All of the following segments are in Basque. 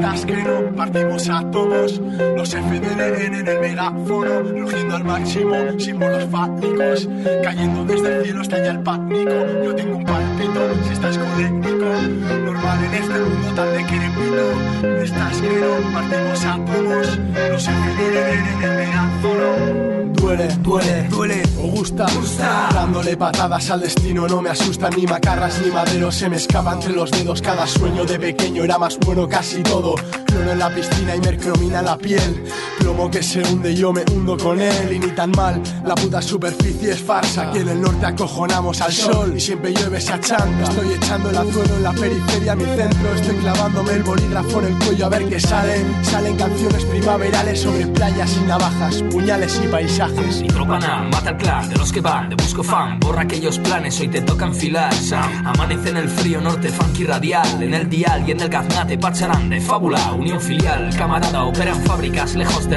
Estás que no partimos átomos, los FDLN en el megáfono, rugiendo al máximo, símbolos fálicos, cayendo desde el cielo hasta allá el pánico. Yo tengo un palpito, si estás coléctico, normal en este mundo tan de querepito. Estás que no partimos átomos, los FDLN en el megáfono. Duele, duele, duele, o gusta, gusta. Dándole patadas al destino, no me asustan ni macarras ni maderos. Se me escapa entre los dedos. Cada sueño de pequeño era más bueno casi todo. Clono en la piscina y mercromina en la piel. Que se hunde, yo me hundo con él. Y ni tan mal, la puta superficie es farsa. Aquí en el norte acojonamos al sol y siempre llueve esa changa. Estoy echando el azuelo en la periferia, mi centro. Estoy clavándome el bolígrafo en el cuello a ver qué salen. Salen canciones primaverales sobre playas y navajas, puñales y paisajes. Nitropana, mata el clan de los que van de busco fan, borra aquellos planes, hoy te toca enfilar. Sam. Amanece en el frío norte, funky radial, en el dial y en el gaznate pacharán de fábula, unión filial, camarada, operan fábricas lejos de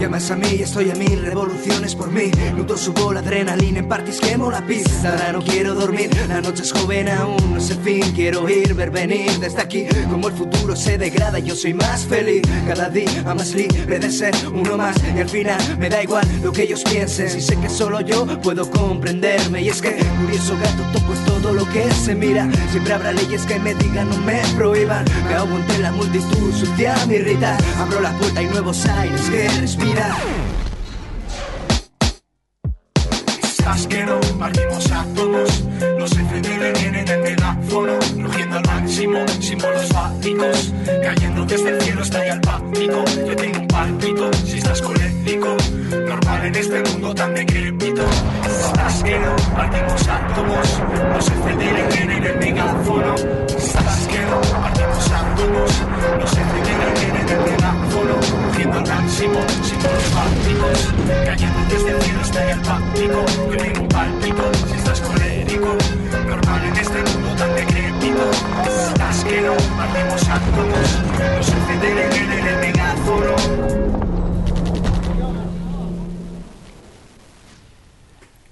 Llamas a mí, estoy a mil revoluciones por mí. Nudo subo la adrenalina en parties quemo la pista. Ahora no quiero dormir, la noche es joven aún, no sé fin. Quiero ir, ver venir desde aquí. Como el futuro se degrada, yo soy más feliz. Cada día más libre de ser uno más. Y al final me da igual lo que ellos piensen. Si sé que solo yo puedo comprenderme. Y es que, curioso gato, toco todo lo que se mira. Siempre habrá leyes que me digan, no me prohíban. Me ahogo entre la multitud, sucia me irrita. Abro la puerta y nuevos aires que respirar. Estás que no partimos átomos, los FDL vienen en megáfono, rugiendo al máximo, símbolos fálicos, cayendo desde el cielo hasta allá el pánico. Yo tengo un palpito, si estás colérico, normal en este mundo tan decrépito. Estás que no partimos átomos, los FDL vienen en megáfono. Estás que no partimos átomos, los FDL vienen en megáfono, rugiendo al máximo, símbolos fálicos, cayendo desde el cielo hasta el pánico. Yo tengo un palpito, si estás colérico, normal en este mundo tan decrépito. Estás que no partimos átomos, los FDL vienen en megáfono.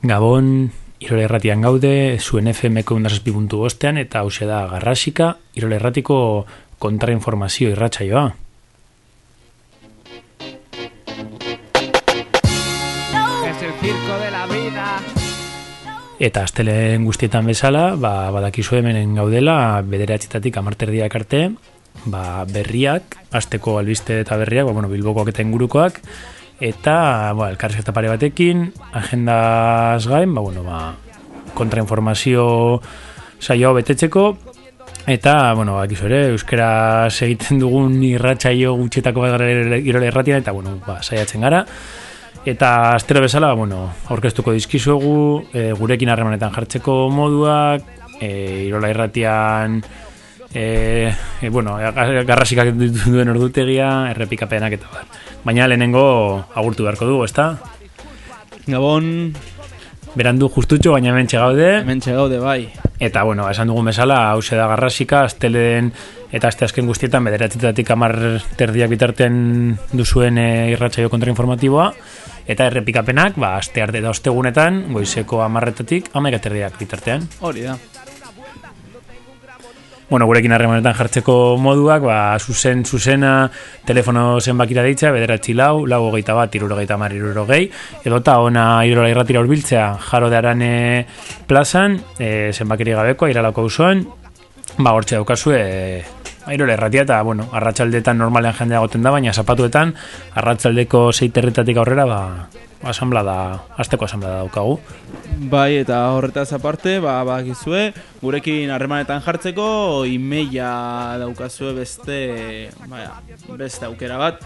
Gabon, Irole Erratian gaude, zuen FM-ko bostean, eta hause da Garrasika, Irole Erratiko kontrainformazio irratsaioa. Es el circo de la vida. Eta astelen guztietan bezala, ba, badakizu hemen gaudela, bederatxetatik amarterdiak arte, ba, berriak, asteko albiste eta berriak, ba, bueno, bilbokoak eta ingurukoak, eta, ba, elkarrizketa pare batekin, agendaz gain, ba, bueno, ba, kontrainformazio saio hau betetzeko, eta, bueno, bakizu ere, euskera egiten dugun irratsaio gutxetako bat gara irole erratian, eta, bueno, ba, saiatzen gara, Eta astero bezala, bueno, aurkeztuko dizkizuegu, e, gurekin harremanetan jartzeko moduak, e, irola irratian, e, e, bueno, garrasikak duen ordutegia, errepikapenak eta bar. Baina lehenengo agurtu beharko dugu, ezta? Gabon, Berandu justutxo, baina hemen gaude. hemen gaude bai. Eta, bueno, esan dugun bezala, hause da garrasika, astelen eta aste azken guztietan, bederatzetatik amar terdiak bitartean duzuen e, irratsaio kontrainformatiboa, eta errepikapenak, ba, aste arte da ostegunetan, goizeko amarretatik, amaika terdiak bitartean. Hori da. Bueno, gurekin harremanetan jartzeko moduak, ba, zuzen, zuzena, telefono zenbakira deitza, bederatzi lau, lau hogeita bat, irurogeita mar, irurogei, edota ona irola irratira urbiltzea, jaro de arane plazan, e, zenbakiri gabekoa, iralako auzoan, ba, hortxe daukazu, e, Airola erratia eta, bueno, arratsaldetan normalean jendea goten da, baina zapatuetan, arratsaldeko zeiterretatik aurrera, ba, asamblea da, azteko asamblea daukagu. Bai, eta horretaz aparte, ba, bakizue, gurekin harremanetan jartzeko, imeia daukazue beste, baya, beste aukera bat.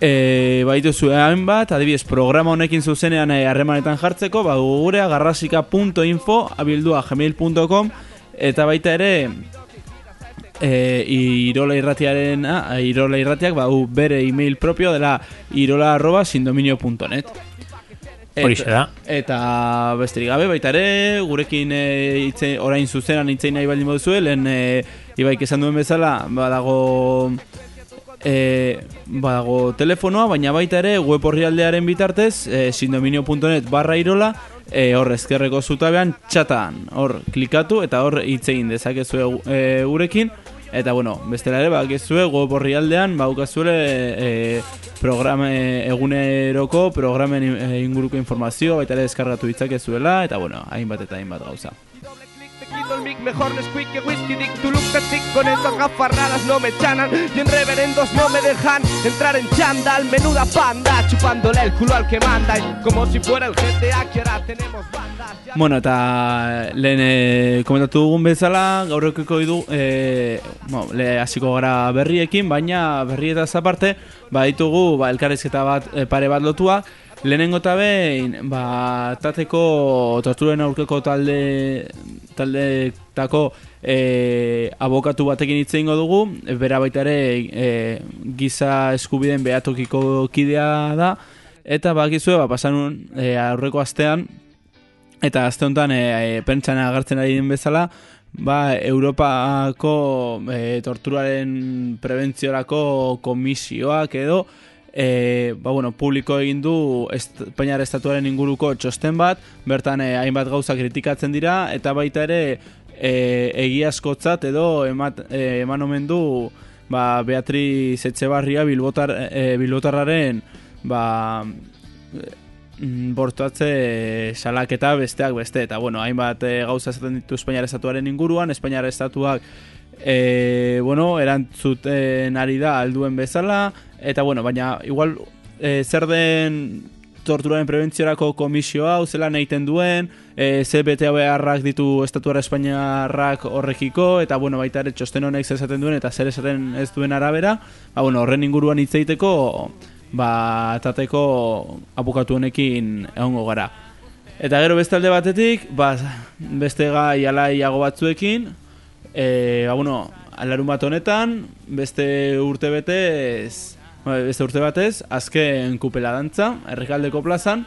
E, baitu zuen hainbat, adibidez, programa honekin zuzenean eh, harremanetan jartzeko, ba, gurea garrasika.info, abildua gmail.com, eta baita ere, e, irola irratiaren ah, irola irratiak ba, u, bere email propio dela irola arroba sindominio.net Horixe da. Eta besterik gabe baita ere, gurekin e, itze, orain zuzenan itzein nahi baldin moduzue, lehen e, ibaik esan duen bezala, badago e, badago telefonoa, baina baita ere web horrialdearen bitartez, e, sindominio.net barra irola, e, hor ezkerreko zutabean txatan, hor klikatu eta hor hitzein dezakezue e, gurekin, Eta bueno, bestela ere, bak ezue, web horri aldean, baukazuele e, programa, eguneroko programen inguruko informazio, baita ere deskargatu ditzakezuela, eta bueno, hainbat eta hainbat gauza. El mic, mejor Nesquik que whisky Dick. Tu look chic con esas gafas raras no me chanan Y en reverendos no me dejan entrar en chandal Menuda panda, chupándole el culo al que manda y Como si fuera el GTA que ahora tenemos bandas Bueno, eta lehen e, komentatu dugun bezala, gaurrekiko du, e, bueno, le hasiko gara berriekin, baina berrietaz aparte, ba ditugu ba, elkarrizketa bat e, pare bat lotua, Lehenengo eta behin, ba, tateko torturen aurkeko talde talde tako e, abokatu batekin hitz egingo dugu, bera baita ere e, giza eskubideen behatokiko kidea da, eta bakizue, ba, pasan e, aurreko astean, eta aste honetan e, e, pentsan agartzen ari den bezala, ba, Europako e, torturaren prebentziorako komisioak edo, e, ba, bueno, publiko egin du Espainiar estatuaren inguruko txosten bat, bertan e, hainbat gauza kritikatzen dira, eta baita ere e, egiazkotzat edo emat, e, eman omen du ba, Beatriz Etxebarria bilbotar, e, bilbotarraren ba, mm, bortuatze salaketa besteak beste, eta bueno, hainbat e, gauza esaten ditu Espainiar estatuaren inguruan, Espainiar estatuak e, bueno, erantzuten ari da alduen bezala, eta bueno, baina igual e, zer den torturaren prebentziorako komisio hau, zelan egiten duen, e, ze bete beharrak ditu estatuara espainiarrak horrekiko, eta bueno, baita ere txosten honek zer esaten duen, eta zer esaten ez duen arabera, ba, bueno, horren inguruan hitzeiteko, ba, tateko abukatu honekin egongo gara. Eta gero beste alde batetik, ba, beste gai alaiago batzuekin, E, ba, bueno, alarun bat honetan, beste urte betez, ba, beste urte batez, azken kupela dantza, errekaldeko plazan,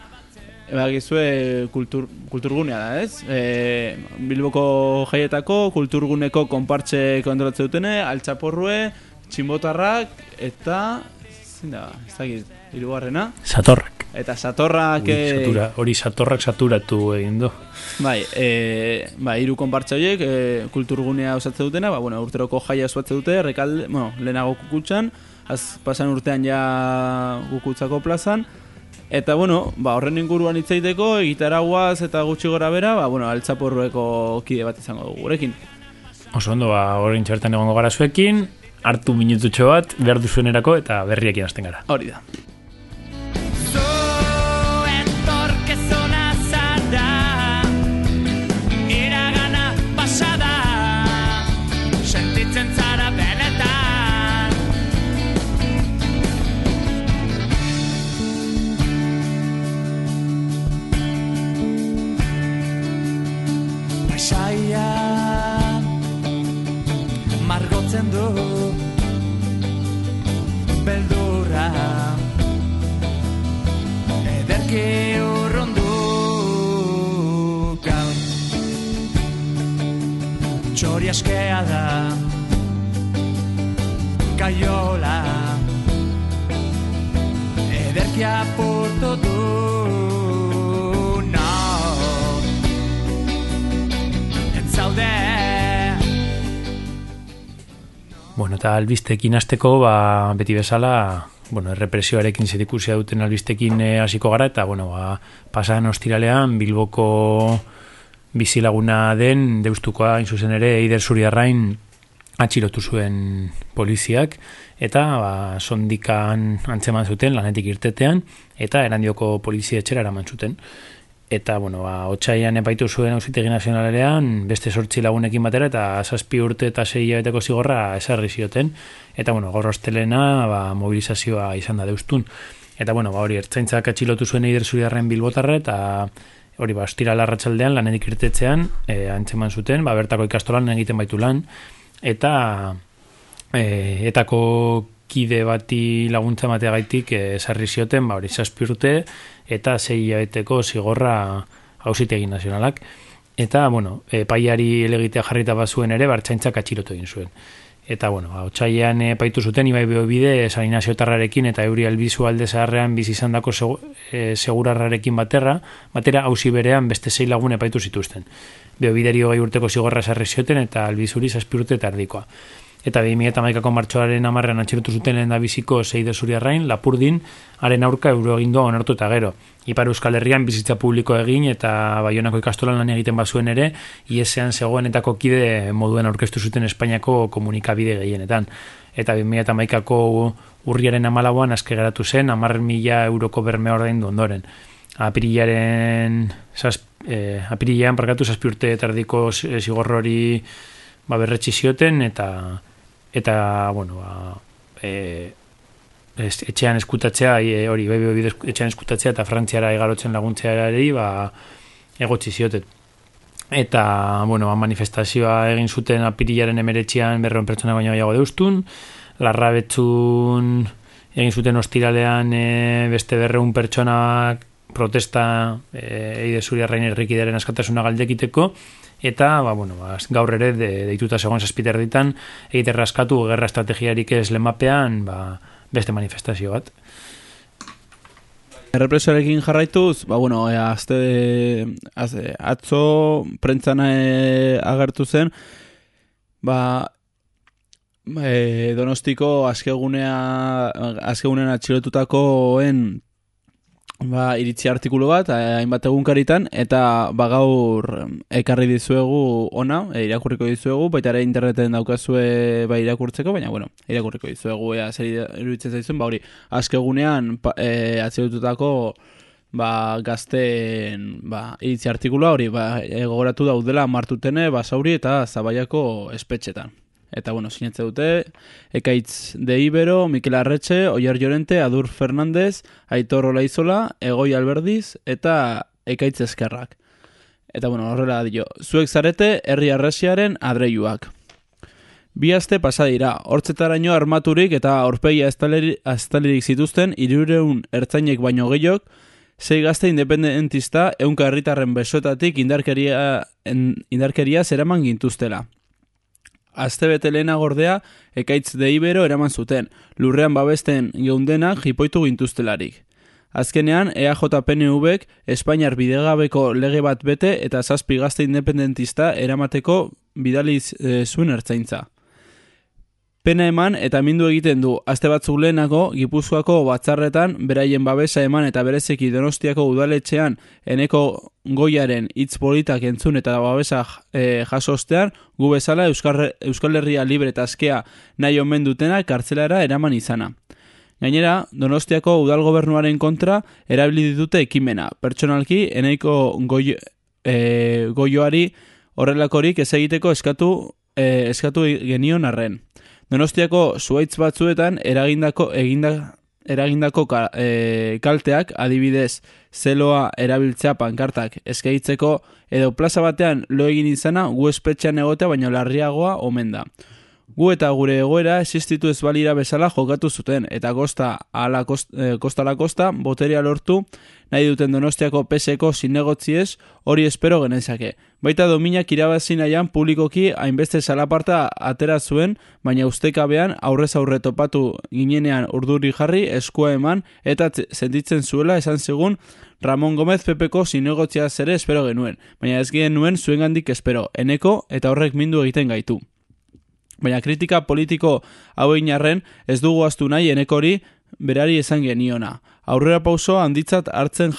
Eba gizue kultur, kulturgunea da, ez? E, Bilboko jaietako kulturguneko konpartxe kontrolatzen dutene, altxaporrue, txinbotarrak, eta... Zinda, ez da irugarrena? Satorrak. Eta satorrak... Ui, eh, satura, hori satorrak saturatu egin du. Bai, e, ba, iru konpartza horiek, e, kulturgunea osatzen dutena, ba, bueno, urteroko jaia osatzen dute, rekalde, bueno, lehenago kukutxan, az pasan urtean ja gukutzako plazan, eta, bueno, ba, horren inguruan itzaiteko, egitaraguaz eta gutxi gora bera, ba, bueno, altzaporrueko kide bat izango dugu gurekin. Oso ondo, ba, horren txertan egongo gara zuekin, hartu minututxo bat, behar duzuenerako, eta berriak hasten gara. Hori da. Porto du No Entzaude Bueno, eta albistekin hasteko ba, beti bezala bueno, errepresioarekin zerikusia duten albistekin eh, hasiko gara, eta bueno, ba, pasan ostiralean Bilboko bizilaguna den deustukoa zuzen ere Eider Zuriarrain atxilotu zuen poliziak eta ba, sondikan antzeman zuten lanetik irtetean eta erandioko polizia etxera eraman zuten. Eta, bueno, ba, otxaian epaitu zuen ausitegi nazionalean beste sortzi lagunekin batera eta zazpi urte eta zei beteko zigorra esarri zioten. Eta, bueno, gaur ostelena ba, mobilizazioa izan da deustun. Eta, bueno, ba, hori, ertzaintzak atxilotu zuen Eider Zuriarrain bilbotarre eta hori ba, ostira larratxaldean, lanedik irtetzean, e, antzeman zuten, ba, bertako ikastolan egiten baitu lan, eta e, etako kide bati laguntza emateagaitik eh, esarri zioten, ba, hori zazpi urte, eta sei hilabeteko zigorra hausitegi nazionalak. Eta, bueno, epaiari elegitea jarrita bazuen ere, bartzaintzak atxilotu egin zuen. Eta, bueno, ba, otxailean epaitu zuten, ibai bide, San Inazio Tarrarekin eta Euri Albizu alde zaharrean bizi izan dako eh, segurarrarekin baterra, batera hausi berean beste sei lagun epaitu zituzten. Beobideri hogei urteko zigorra sarri zioten eta albizuri zazpirute eta erdikoa eta 2008ko martxoaren amarrean atxilotu zuten lehen da biziko zeide zuriarrain, lapurdin, haren aurka euro egindoa onartu eta gero. Ipar Euskal Herrian bizitza publiko egin eta Baionako ikastolan lan egiten bazuen ere, iesean zegoenetako kide moduen aurkeztu zuten Espainiako komunikabide gehienetan. Eta 2008ko urriaren amalauan aske geratu zen, amar mila euroko berme ordain du ondoren. Apirilaren, eh, apirilean, parkatu zazpiurte tardiko zigorrori ba, berretxi zioten eta eta, bueno, ba, e, etxean eskutatzea, e, hori, bai, bai, etxean eskutatzea eta frantziara egarotzen laguntzea ba, egotzi zioten. Eta, bueno, ba, manifestazioa egin zuten apirilaren emeretxian berroen pertsona baino gehiago deustun, larra betzun egin zuten ostiralean e, beste berreun pertsonak protesta e, eide zuriarrain errikidaren askatasuna galdekiteko, eta ba, bueno, ba, gaur ere de, deituta segon zazpiter ditan egite raskatu gerra estrategiarik ez lemapean ba, beste manifestazio bat. Errepresioarekin jarraituz, ba, bueno, e, azte, azte, atzo prentzana e, agertu zen, ba, e, donostiko azkegunea, azkegunean atxilotutakoen ba, iritzi artikulu bat, eh, hainbat egunkaritan, eta ba, gaur ekarri dizuegu ona, e, irakurriko dizuegu, baita ere interneten daukazue ba, irakurtzeko, baina, bueno, irakurriko dizuegu, ea, zer iruditzen zaizuen, ba, hori, azkegunean, e, ba, gazten, ba, iritzi artikulua, hori, ba, egoratu daudela martutene, ba, zauri eta zabaiako espetxetan. Eta, bueno, sinetze dute, Ekaitz de Ibero, Mikel Arretxe, Oier Llorente, Adur Fernandez, Aitor Olaizola, Egoi Alberdiz, eta Ekaitz Eskerrak. Eta, bueno, horrela dio, zuek zarete, herri arresiaren adreiuak. Bi aste pasa dira, hortzetaraino armaturik eta aurpegia estalerik zituzten, irureun ertzainek baino gehiok, zei gazte independentista eunka herritarren besoetatik indarkeria, indarkeria zeraman gintuztela. Azte bete lehena gordea, ekaitz de ibero eraman zuten, lurrean babesten geundenak jipoitu gintuztelarik. Azkenean, EAJPNV-ek Espainiar bidegabeko lege bat bete eta zazpi gazte independentista eramateko bidaliz e, zuen ertzaintza. Pena eman eta mindu egiten du, azte batzuk lehenako, Gipuzkoako batzarretan, beraien babesa eman eta berezeki donostiako udaletxean, eneko goiaren hitz politak entzun eta babesa e, jasostean, gu bezala Euskal, Euskal Herria libre eta askea nahi omen dutena kartzelara eraman izana. Gainera, Donostiako udal gobernuaren kontra erabili ditute ekimena. Pertsonalki, eneiko goi, e, goioari horrelakorik ez egiteko eskatu, e, eskatu genion arren. Donostiako zuaitz batzuetan eragindako eginda, eragindako ka, e, kalteak adibidez zeloa erabiltzea pankartak eskaitzeko edo plaza batean lo egin izana gu espetxean egotea baino larriagoa omen da. Gu eta gure egoera existitu ez balira bezala jokatu zuten, eta kosta ala kost, e, kostala kosta boteria lortu nahi duten donostiako peseko zinegotziez hori espero genezake. Baita dominak irabazi nahian publikoki hainbeste salaparta atera zuen, baina ustekabean aurrez aurre topatu ginenean urduri jarri eskua eman eta sentitzen zuela esan segun Ramon Gomez Pepeko zinegotzia zere espero genuen, baina ez genuen zuen gandik espero, eneko eta horrek mindu egiten gaitu. Baina kritika politiko hau inarren ez dugu astu nahi enekori berari esan geniona. Aurrera pauso handitzat hartzen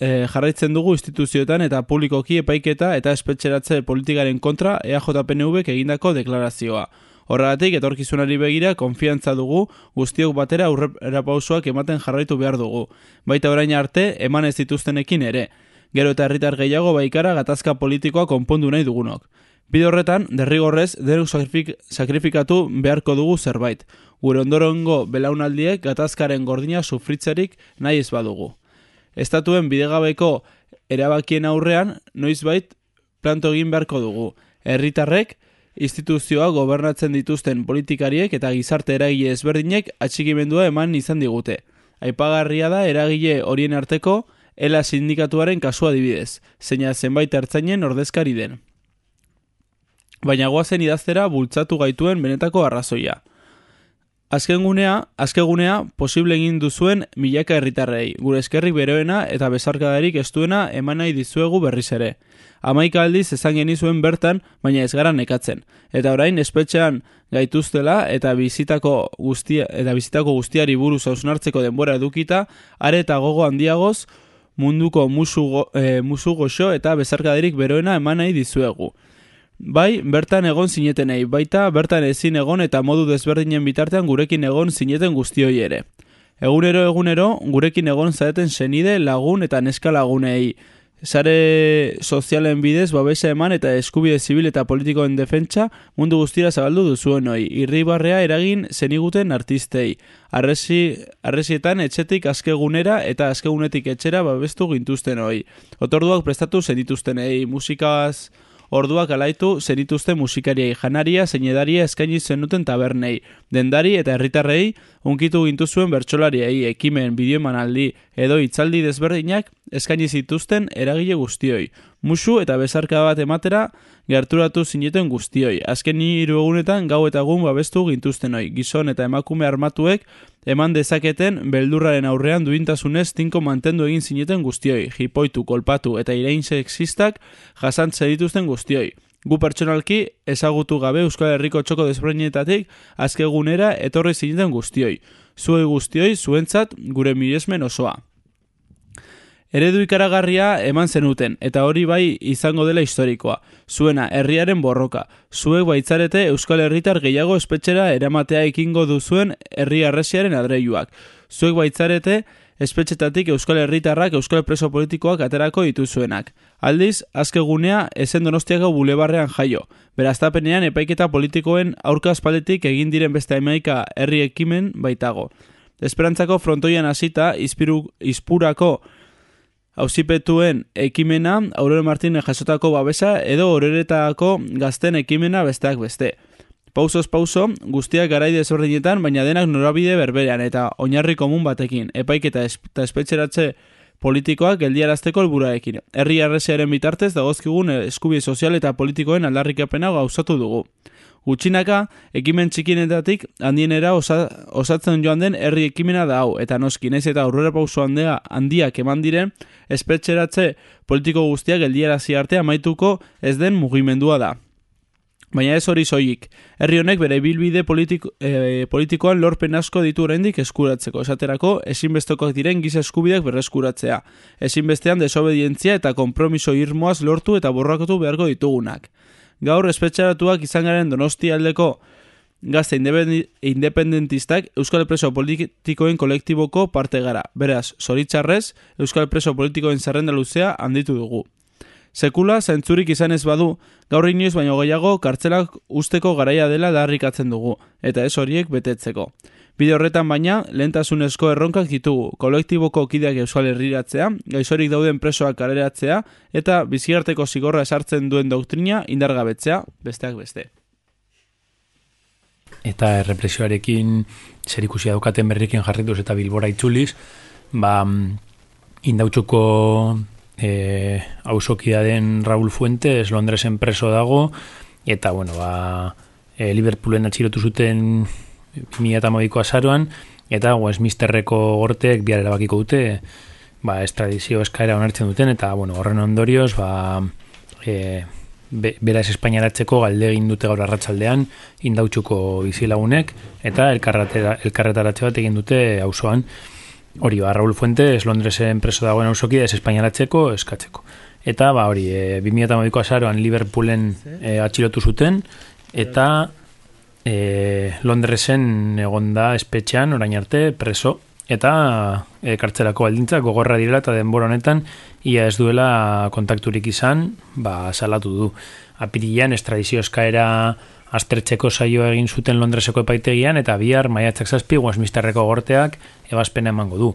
eh, jarraitzen dugu instituzioetan eta publikoki epaiketa eta espetxeratze politikaren kontra EAJPNV egindako deklarazioa. Horregatik, etorkizunari begira, konfiantza dugu, guztiok batera aurrera pausoak ematen jarraitu behar dugu. Baita orain arte, eman ez dituztenekin ere. Gero eta herritar gehiago baikara gatazka politikoa konpondu nahi dugunok. Bide horretan, derrigorrez, denuk sakrifikatu beharko dugu zerbait. Gure ondorongo belaunaldiek gatazkaren gordina sufritzerik nahi ez badugu. Estatuen bidegabeko erabakien aurrean, noizbait planto egin beharko dugu. Herritarrek, instituzioa gobernatzen dituzten politikariek eta gizarte eragile ezberdinek atxikimendua eman izan digute. Aipagarria da eragile horien arteko ela sindikatuaren kasua adibidez, zeina zenbait ertzainen ordezkari den. Baina goazen idaztera bultzatu gaituen benetako arrazoia. Azken gunea, azkegunea posible egin duzuen milaka herritarrei, gure eskerrik beroena eta bezarkadarik estuena eman nahi dizuegu berriz ere. Amaika aldiz esan genizuen bertan, baina ez gara nekatzen. Eta orain espetxean gaituztela eta bizitako guztia, eta bizitako guztiari buruz hausnartzeko denbora edukita, are eta gogo handiagoz, munduko musu, go, e, musu goxo eta bezarkadarik beroena eman nahi dizuegu. Bai, bertan egon zinetenei, baita bertan ezin egon eta modu desberdinen bitartean gurekin egon zineten guztioi ere. Egunero egunero, gurekin egon zaeten senide, lagun eta neska lagunei. Sare sozialen bidez, babesa eman eta eskubide zibil eta politikoen defentsa mundu guztira zabaldu duzuen hoi. Irribarrea eragin zeniguten artistei. Arresi, arresietan etxetik azkegunera eta azkegunetik etxera babestu gintuzten hoi. Otorduak prestatu zenituztenei, musikaz orduak alaitu zenituzte musikariai janaria, zeinedaria eskaini zenuten tabernei, dendari eta herritarrei unkitu gintu zuen ekimen, bideoemanaldi edo hitzaldi desberdinak eskaini zituzten eragile guztioi. Musu eta bezarka bat ematera gerturatu zineten guztioi. Azken hiru egunetan gau eta egun babestu gintuzten hoi. Gizon eta emakume armatuek eman dezaketen beldurraren aurrean duintasunez tinko mantendu egin zineten guztioi. Hipoitu, kolpatu eta irain sexistak jasantze dituzten guztioi. Gu pertsonalki ezagutu gabe Euskal Herriko txoko desberdinetatik azkegunera etorri zineten guztioi. Zuei guztioi zuentzat gure miresmen osoa. Eredu ikaragarria eman zenuten, eta hori bai izango dela historikoa. Zuena, herriaren borroka. Zuek baitzarete Euskal Herritar gehiago espetxera eramatea ekingo duzuen herri arresiaren adreiuak. Zuek baitzarete espetxetatik Euskal Herritarrak Euskal Preso Politikoak aterako dituzuenak. Aldiz, azkegunea ezen donostiako bulebarrean jaio. Beraztapenean epaiketa politikoen aurka aspaldetik egin diren beste emaika herri ekimen baitago. Esperantzako frontoian hasita izpiru, izpurako hauzipetuen ekimena, Aurore Martínez jasotako babesa, edo horeretako gazten ekimena besteak beste. Pausoz pauso, guztiak garai desberdinetan, baina denak norabide berberean eta oinarri komun batekin, epaiketa eta espetxeratze politikoak geldiarazteko helburaekin. Herri arresiaren bitartez dagozkigun eskubide sozial eta politikoen aldarrikapena gauzatu dugu. Gutxinaka, ekimen txikinetatik handienera osa, osatzen joan den herri ekimena da hau, eta noski naiz eta aurrera pauso handea handiak eman diren, espetxeratze politiko guztiak geldiarazi arte amaituko ez den mugimendua da. Baina ez hori soilik. Herri honek bere bilbide politiko, e, politikoan lorpen asko ditu oraindik eskuratzeko. Esaterako, ezinbestekoak diren giza eskubideak berreskuratzea. Ezinbestean desobedientzia eta konpromiso irmoaz lortu eta borrakotu beharko ditugunak. Gaur espetxaratuak izan garen donosti aldeko gazte independentistak Euskal Preso Politikoen kolektiboko parte gara. Beraz, zoritzarrez, Euskal Preso Politikoen zerrenda luzea handitu dugu. Sekula, zentzurik izan ez badu, gaur inoiz baino gehiago kartzelak usteko garaia dela darrikatzen dugu, eta ez horiek betetzeko. Bide horretan baina, lehentasunezko erronkak ditugu, kolektiboko kideak euskal herriratzea, gaizorik dauden presoak kareratzea, eta biziarteko zigorra esartzen duen doktrina indargabetzea, besteak beste. Eta errepresioarekin zerikusia daukaten berrikin jarrituz eta bilbora itzuliz, ba, indautxuko e, ausokia den Raúl Fuentes Londresen preso dago eta bueno, ba, e, Liverpoolen atxilotu zuten mila eta mabiko azaroan eta Westminsterreko gortek bihar erabakiko dute ba, estradizio eskaera onartzen duten eta bueno, horren ondorioz ba, e, be, bera ez espainaratzeko galde egin dute gaur arratsaldean indautxuko bizilagunek eta elkarretaratze bat egin dute auzoan Hori, ba, Raúl Fuentes, Londresen preso dagoen ausoki, ez espainalatzeko, eskatzeko. Eta, ba, hori, e, 2008ko azaroan Liverpoolen e, atxilotu zuten, eta e, Londresen egonda espetxean, orain arte, preso, eta e, kartzelako baldintzak gogorra direla, eta denbora honetan, ia ez duela kontakturik izan, ba, salatu du. Apirilean, estradizio eskaera astertzeko saio egin zuten Londreseko epaitegian eta bihar maiatzak zazpi Westminsterreko gorteak ebazpena emango du.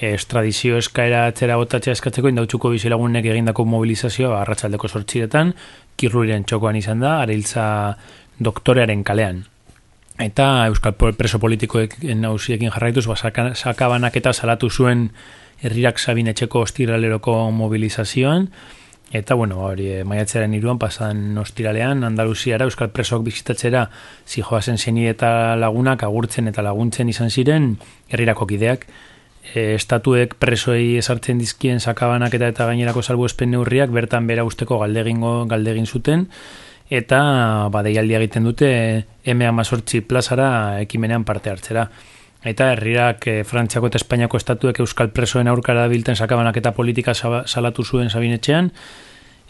Estradizio eskaera atzera botatzea eskatzeko indautxuko bizilagunek egindako mobilizazioa arratsaldeko sortxiretan, kirruriren txokoan izan da, ariltza doktorearen kalean. Eta Euskal preso politikoek nausiekin jarraituz, ba, saka- sakabanak eta salatu zuen herrirak sabinetxeko ostiraleroko mobilizazioan, Eta, bueno, hori, e, maiatzaren iruan, pasan ostiralean, Andaluziara, Euskal Presok bizitatzera, zijoazen zeni eta lagunak, agurtzen eta laguntzen izan ziren, herrirako kideak, e, estatuek presoei esartzen dizkien sakabanak eta eta gainerako salbuespen neurriak, bertan bera usteko galdegingo galdegin zuten, eta badeialdia egiten dute M18 plazara ekimenean parte hartzera. Eta herrirak e, Frantziako eta Espainiako estatuek Euskal Presoen aurkara bilten sakabanak eta politika salatu zuen sabinetxean,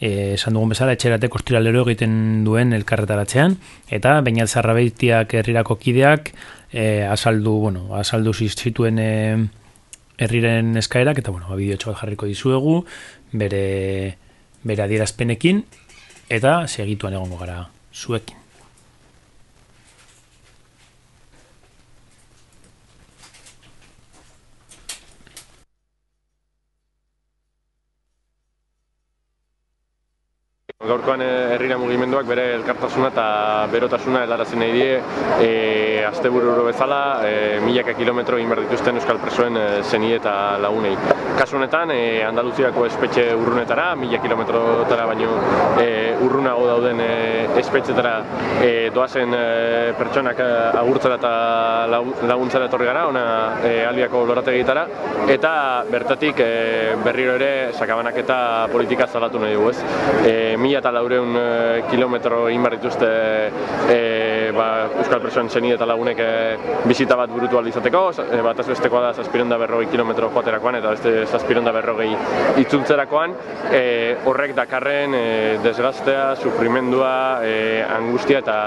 e, esan dugun bezala, etxeratek ostiralero egiten duen elkarretaratzean, eta bainat zarrabeitiak herrirako kideak e, azaldu, bueno, azaldu zituen e, herriren eskaerak, eta bueno, bideo bat jarriko dizuegu, bere, bere adierazpenekin, eta segituan egongo gara zuekin. Gaurkoan eh, herrira mugimenduak bere elkartasuna eta berotasuna helarazi nahi die e, asteburu bezala e, milaka kilometro egin behar dituzten euskal presoen e, zeni eta lagunei. Kasu honetan, e, Andaluziako espetxe urrunetara, mila kilometrotara baino e, urrunago dauden e, espetxetara e, doazen e, pertsonak agurtzera eta laguntzera etorri gara, ona e, albiako lorategietara, eta bertatik e, berriro ere sakabanak eta politika zalatu nahi dugu ez. E, mila eta laureun e, kilometro egin behar dituzte e, ba, Euskal Presoen zeni eta lagunek e, bizita bat burutu ahal izateko, e, bat ez bestekoa da zazpiron da berrogei kilometro joaterakoan eta beste zazpiron da berrogei itzultzerakoan, e, horrek dakarren e, desgaztea, sufrimendua, e, angustia eta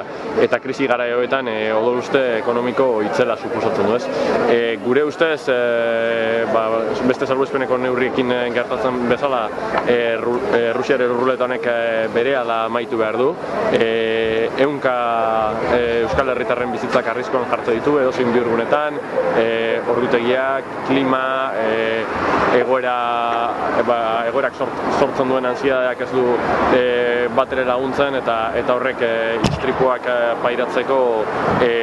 eta krisi garaioetan e, odol uste ekonomiko itzela suposatzen du ez. E, gure ustez, e, ba, beste salbuespeneko neurriekin e, gertatzen bezala, e, ru, e, erruleta honek e, bere ala maitu behar du. E, eunka e, Euskal Herritarren bizitzak arriskoan jartzen ditu, edo zein bihurgunetan, e, ordutegiak, klima, e, egoera, e, ba, egoerak sort, sortzen duen ansiadadeak ez du e, bat ere laguntzen eta eta horrek e, istripuak e, pairatzeko e,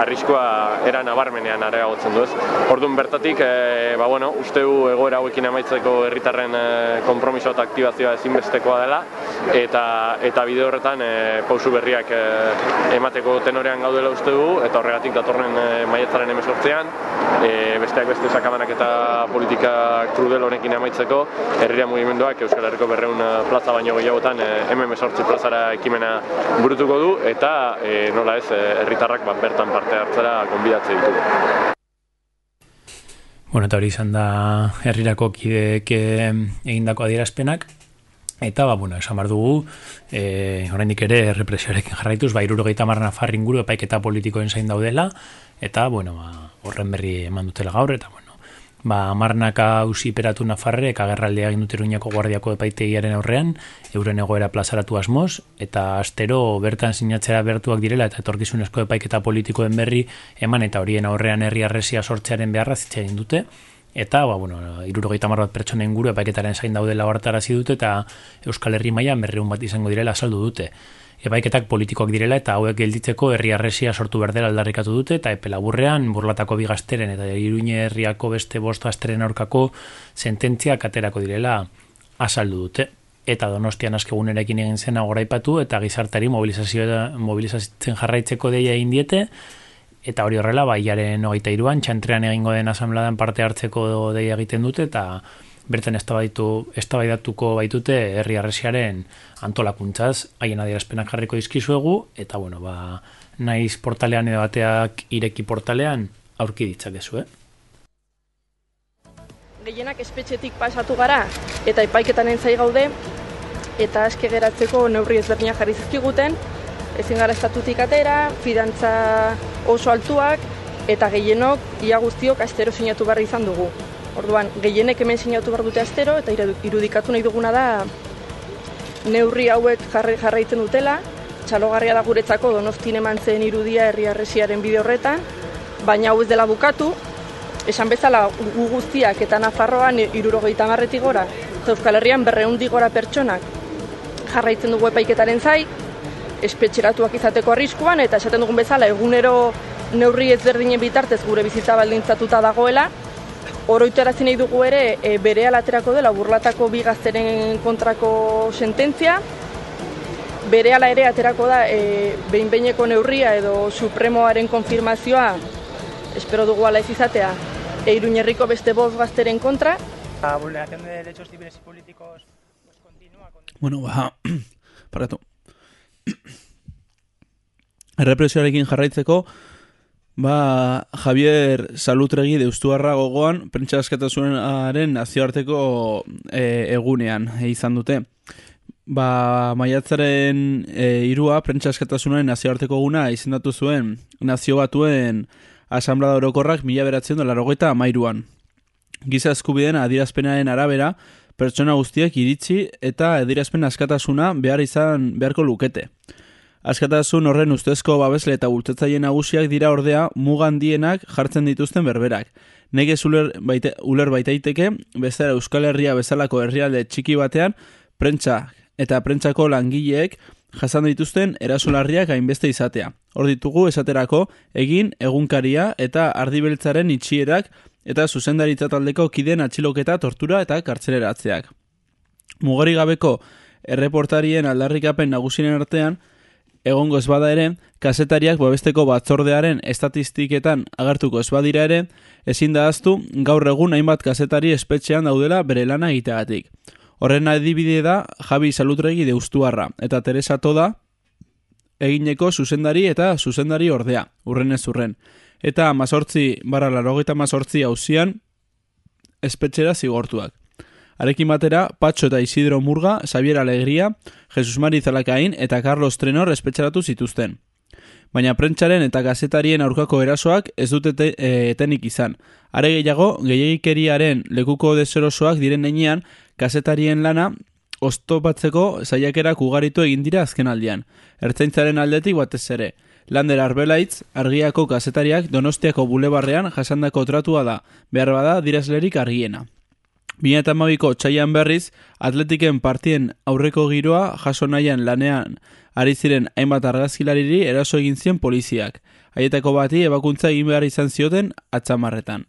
arriskoa era nabarmenean areagotzen du ez. Orduan bertatik, e, ba bueno, usteu egoera hauekin amaitzeko herritarren e, konpromiso eta aktibazioa ezinbestekoa dela eta eta bide horretan e, pausu berriak e, emateko tenorean gaudela uste dugu eta horregatik datorren e, maiatzaren emezortzean e, besteak beste sakabanak eta politika krudel honekin amaitzeko herrira mugimenduak Euskal Herriko berreun plaza baino gehiagotan e, MM8 plazara ekimena burutuko du eta e, nola ez herritarrak ba, bertan parte hartzera gonbidatze ditugu. Bueno, eta hori izan da herrirako kideek eh, egindako adierazpenak, eta, ba, bueno, esan behar dugu, e, oraindik ere represioarekin jarraituz, ba, irurogeita marra nafar inguru epaiketa politikoen zain daudela, eta, bueno, ba, horren berri eman dutela gaur, eta, bueno, ba, marnaka hausi peratu nafarrek dute Iruñako guardiako epaitegiaren aurrean, euren egoera plazaratu asmoz, eta astero bertan sinatzera bertuak direla eta etorkizunezko epaiketa politikoen berri eman eta horien aurrean herri arresia sortzearen beharra zitza egin dute, eta, ba, bueno, irurogeita mar bat pertsona inguru epaiketaren zain daudela hartarazi dute, eta Euskal Herri mailan berreun bat izango direla azaldu dute. Epaiketak politikoak direla eta hauek gelditzeko herri arresia sortu berdela aldarrikatu dute eta epe laburrean burlatako bi gazteren eta iruñe herriako beste bost gazteren aurkako sententziak aterako direla azaldu dute. Eta donostian askegunerekin egin zen agoraipatu eta gizartari mobilizazio mobilizatzen jarraitzeko deia egin diete eta hori horrela baiaren hogeita iruan txantrean egingo den asamladan parte hartzeko deia egiten dute eta eztabaitu eztabaidatuko baitute herri arresiaren antolakuntzaz haien adierazpenak jarriko dizkizuegu eta bueno ba naiz portalean edo bateak ireki portalean aurki ditzakezu eh Gehienak espetxetik pasatu gara eta epaiketan entzai gaude eta aske geratzeko neurri ezberdinak jarri zizkiguten ezin gara estatutik atera, fidantza oso altuak eta gehienok ia guztiok astero sinatu behar izan dugu. Orduan, gehienek hemen sinatu behar dute astero eta iru- irudikatu nahi duguna da neurri hauek jarri, jarraitzen dutela, txalogarria da guretzako donostin eman zen irudia herri arresiaren bide horretan, baina hau ez dela bukatu, esan bezala gu guztiak eta Nafarroan irurogeita marretik gora, eta Euskal Herrian berreundi gora pertsonak jarraitzen dugu epaiketaren zai, espetxeratuak izateko arriskuan, eta esaten dugun bezala egunero neurri ezberdinen bitartez gure bizitza baldintzatuta dagoela, oroitarazi nahi dugu ere e, bere alaterako dela burlatako bi gazteren kontrako sententzia, bere ere aterako da e, behin-behineko neurria edo supremoaren konfirmazioa, espero dugu ala ez izatea, e, iruñerriko beste bost gazteren kontra. La vulneración de derechos civiles y políticos pues, continúa con... Bueno, ba, paratu. Errepresioarekin jarraitzeko, ba, Javier Salutregi deustuarra gogoan, prentsa askatasunaren nazioarteko e, egunean e, izan dute. Ba, maiatzaren e, irua, prentsa askatasunaren nazioarteko eguna izendatu zuen nazio batuen asamblada orokorrak mila beratzen da larogeita amairuan. Giza eskubideen adirazpenaren arabera, pertsona guztiak iritsi eta adirazpen askatasuna behar izan beharko lukete. Askatasun horren ustezko babesle eta bultzatzaile nagusiak dira ordea mugan dienak jartzen dituzten berberak. Negez uler, baite, uler baitaiteke, bezala Euskal Herria bezalako herrialde txiki batean, prentsa eta prentsako langileek jasan dituzten erasolarriak hainbeste izatea. Hor ditugu esaterako egin egunkaria eta ardibeltzaren itxierak eta zuzendaritza taldeko kiden atxiloketa tortura eta kartzeleratzeak. Mugari gabeko erreportarien aldarrikapen nagusinen artean, egongo ez bada ere, kazetariak babesteko batzordearen estatistiketan agertuko ez badira ere, ezin da aztu gaur egun hainbat kazetari espetxean daudela bere lana egiteagatik. Horren adibide da Javi Salutregi deustuarra, eta Teresa Toda egineko zuzendari eta zuzendari ordea, urren ez urren. Eta mazortzi, barra larogeta mazortzi hauzian, espetxera zigortuak. Arekin batera, Patxo eta Isidro Murga, Xavier Alegria, Jesus Mari Zalakain eta Carlos Trenor espetxeratu zituzten. Baina prentsaren eta gazetarien aurkako erasoak ez dute te, e, etenik izan. Are gehiago, gehiagikeriaren lekuko deserosoak diren neinean, gazetarien lana ostopatzeko saiakerak ugaritu egin dira azken aldian. Ertzaintzaren aldetik batez ere. Lander Arbelaitz, argiako gazetariak Donostiako bulebarrean jasandako tratua da, behar bada dirazlerik argiena. Bina eta mabiko txaian berriz, atletiken partien aurreko giroa jaso nahian lanean ari ziren hainbat argazkilariri eraso egin zien poliziak. Haietako bati ebakuntza egin behar izan zioten atzamarretan.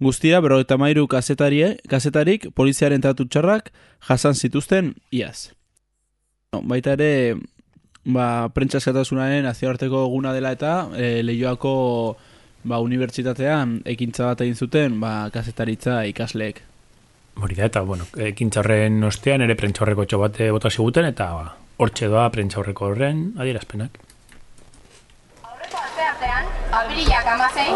Guztia, bero eta mairu kasetarik poliziaren tatu txarrak jasan zituzten iaz. No, baita ere, ba, prentsaskatasunaren azioarteko eguna dela eta e, lehioako ba, unibertsitatean ekintza bat egin zuten ba, kasetaritza ikasleek. Hori da, eta, bueno, ekintza ostean ere prentsa horreko txobate bota ziguten, eta ba, hortxe doa prentsa horreko horren adierazpenak. Aurreko artean, apirilak amazei,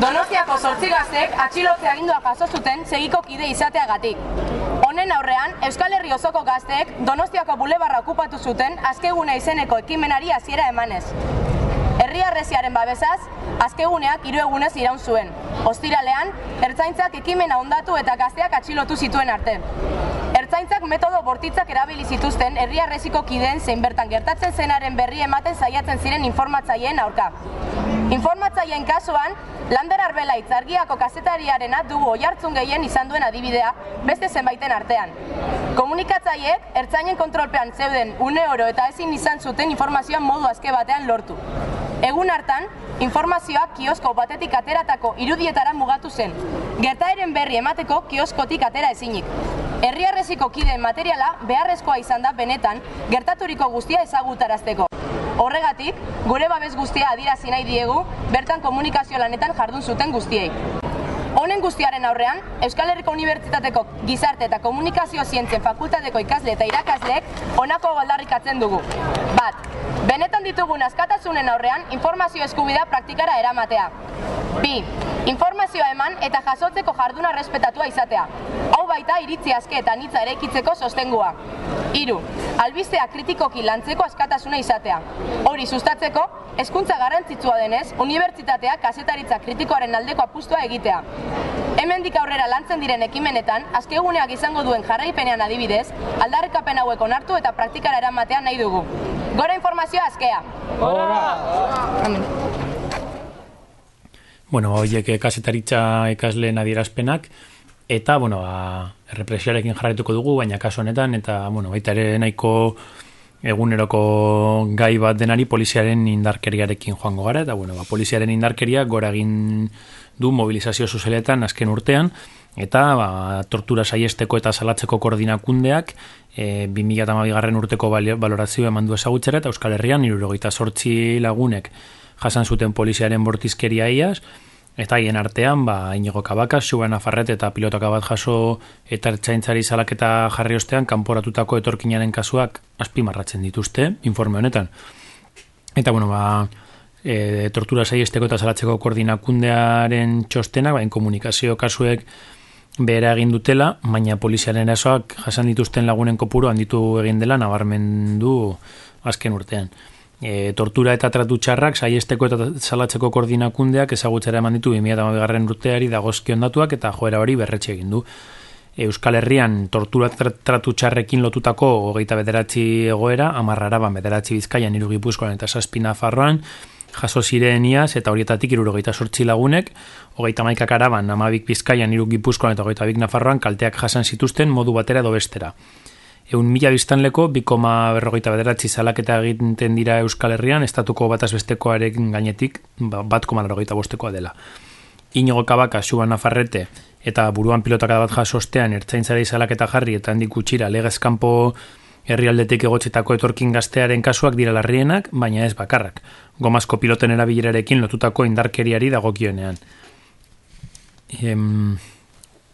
Donostiako sortzigaztek atxilotzea agindua jaso zuten segiko kide izateagatik. Honen aurrean, Euskal Herri osoko gazteek Donostiako bulebarra okupatu zuten azkegune izeneko ekimenari hasiera emanez. Herri arreziaren babesaz, azkeguneak hiru egunez iraun zuen. Ostiralean, ertzaintzak ekimena ondatu eta gazteak atxilotu zituen arte. Ertzaintzak metodo bortitzak erabili zituzten herri arreziko kideen zein bertan gertatzen zenaren berri ematen saiatzen ziren informatzaileen aurka. Informatzaileen kasuan, Lander Arbela itzargiako kazetariarena dugu oihartzun gehien izan duen adibidea, beste zenbaiten artean. Komunikatzaileek ertzainen kontrolpean zeuden une oro eta ezin izan zuten informazioa modu azke batean lortu. Egun hartan, informazioa kiosko batetik ateratako irudietara mugatu zen. Gertaeren berri emateko kioskotik atera ezinik. Herriarreziko kideen materiala beharrezkoa izan da benetan gertaturiko guztia ezagutarazteko. Horregatik, gure babes guztia adirazi nahi diegu, bertan komunikazio lanetan jardun zuten guztiei. Honen guztiaren aurrean, Euskal Herriko Unibertsitateko Gizarte eta Komunikazio Zientzien Fakultateko ikasle eta irakasleek honako galdarrikatzen dugu. Bat, benetan ditugun askatasunen aurrean informazio eskubidea praktikara eramatea. Bi, informazioa eman eta jasotzeko jarduna respetatua izatea. Hau baita iritzi aske eta nitza eraikitzeko sostengua. Hiru, albistea kritikoki lantzeko askatasuna izatea. Hori sustatzeko, hezkuntza garrantzitsua denez, unibertsitateak kazetaritza kritikoaren aldeko apustua egitea. Hemendik aurrera lantzen diren ekimenetan, azkeguneak izango duen jarraipenean adibidez, aldarrikapen hauek onartu eta praktikara eramatea nahi dugu. Gora informazioa askea! Amen. Bueno, horiek kasetaritza ikasleen adierazpenak, eta, bueno, ba, errepresioarekin jarraituko dugu, baina kasu honetan, eta, bueno, baita ere nahiko eguneroko gai bat denari poliziaren indarkeriarekin joango gara, eta, bueno, ba, poliziaren indarkeria gora egin du mobilizazio sozialetan azken urtean, eta ba, tortura saiesteko eta salatzeko koordinakundeak e, 2008 garren urteko balorazio eman du ezagutzera eta Euskal Herrian irurogeita sortzi lagunek jasan zuten poliziaren bortizkeria iaz, eta haien artean, ba, inigo kabaka, Xuban Afarret eta pilotaka bat jaso eta ertzaintzari salaketa jarri ostean, kanporatutako etorkinaren kasuak azpimarratzen dituzte, informe honetan. Eta, bueno, ba, e, tortura saiesteko eta salatzeko koordinakundearen txostenak, ba, komunikazio kasuek behera egin dutela, baina poliziaren erasoak jasan dituzten lagunen kopuru handitu egin dela nabarmendu azken urtean. E, tortura eta tratu txarrak saiesteko eta salatzeko koordinakundeak ezagutzera eman ditu 2008 garren urteari dagozkion datuak eta joera hori berretxe egin du. Euskal Herrian tortura tratu txarrekin lotutako hogeita bederatzi egoera, amarrara ban bederatzi bizkaian irugipuzkoan eta saspina farroan, jaso ziren iaz, eta horietatik irurogeita sortzi lagunek, hogeita maikak araban, amabik bizkaian iruk gipuzkoan eta hogeita bik nafarroan, kalteak jasan zituzten modu batera edo bestera. Eun mila biztanleko, bikoma berrogeita bederatzi salaketa egiten dira Euskal Herrian, estatuko batazbestekoaren gainetik, ba, bat koma bostekoa dela. Inigo kabaka, suban nafarrete, eta buruan pilotaka bat jasostean, ertzaintzara salaketa jarri, eta handik utxira, legezkampo herrialdetik egotzetako etorkin gaztearen kasuak dira larrienak, baina ez bakarrak. Gomazko piloten erabilerarekin lotutako indarkeriari dagokionean. Em,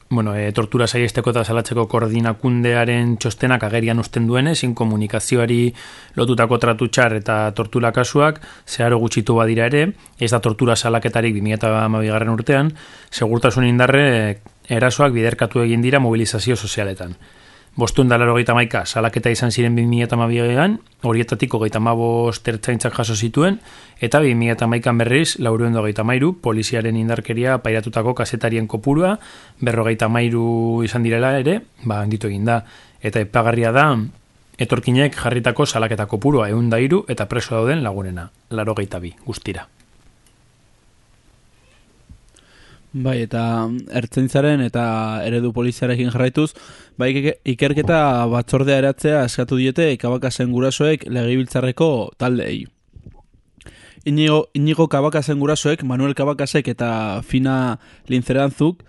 bueno, e, tortura saiesteko eta salatzeko koordinakundearen txostenak agerian usten duenez, in komunikazioari lotutako tratutxar eta tortura kasuak, zeharo gutxitu badira ere, ez da tortura salaketarik 2008 garren urtean, segurtasun indarre erasoak biderkatu egin dira mobilizazio sozialetan. Bostuen dalaro gaita maika, salaketa izan ziren 2008an, horietatik hogeita mabost ertzaintzak jaso zituen, eta 2008an berriz, lauruen gaita mairu, poliziaren indarkeria pairatutako kasetarien kopurua, berrogeita mairu izan direla ere, ba, handitu egin da. Eta epagarria da, etorkinek jarritako salaketa kopurua egun dairu eta preso dauden lagunena, laro bi, guztira. Bai, eta ertzaintzaren eta eredu poliziarekin jarraituz, bai ikerketa batzordea eratzea eskatu diete kabakasen gurasoek legibiltzarreko taldeei. Inigo, inigo kabakasen gurasoek, Manuel Kabakasek eta Fina Lintzeranzuk,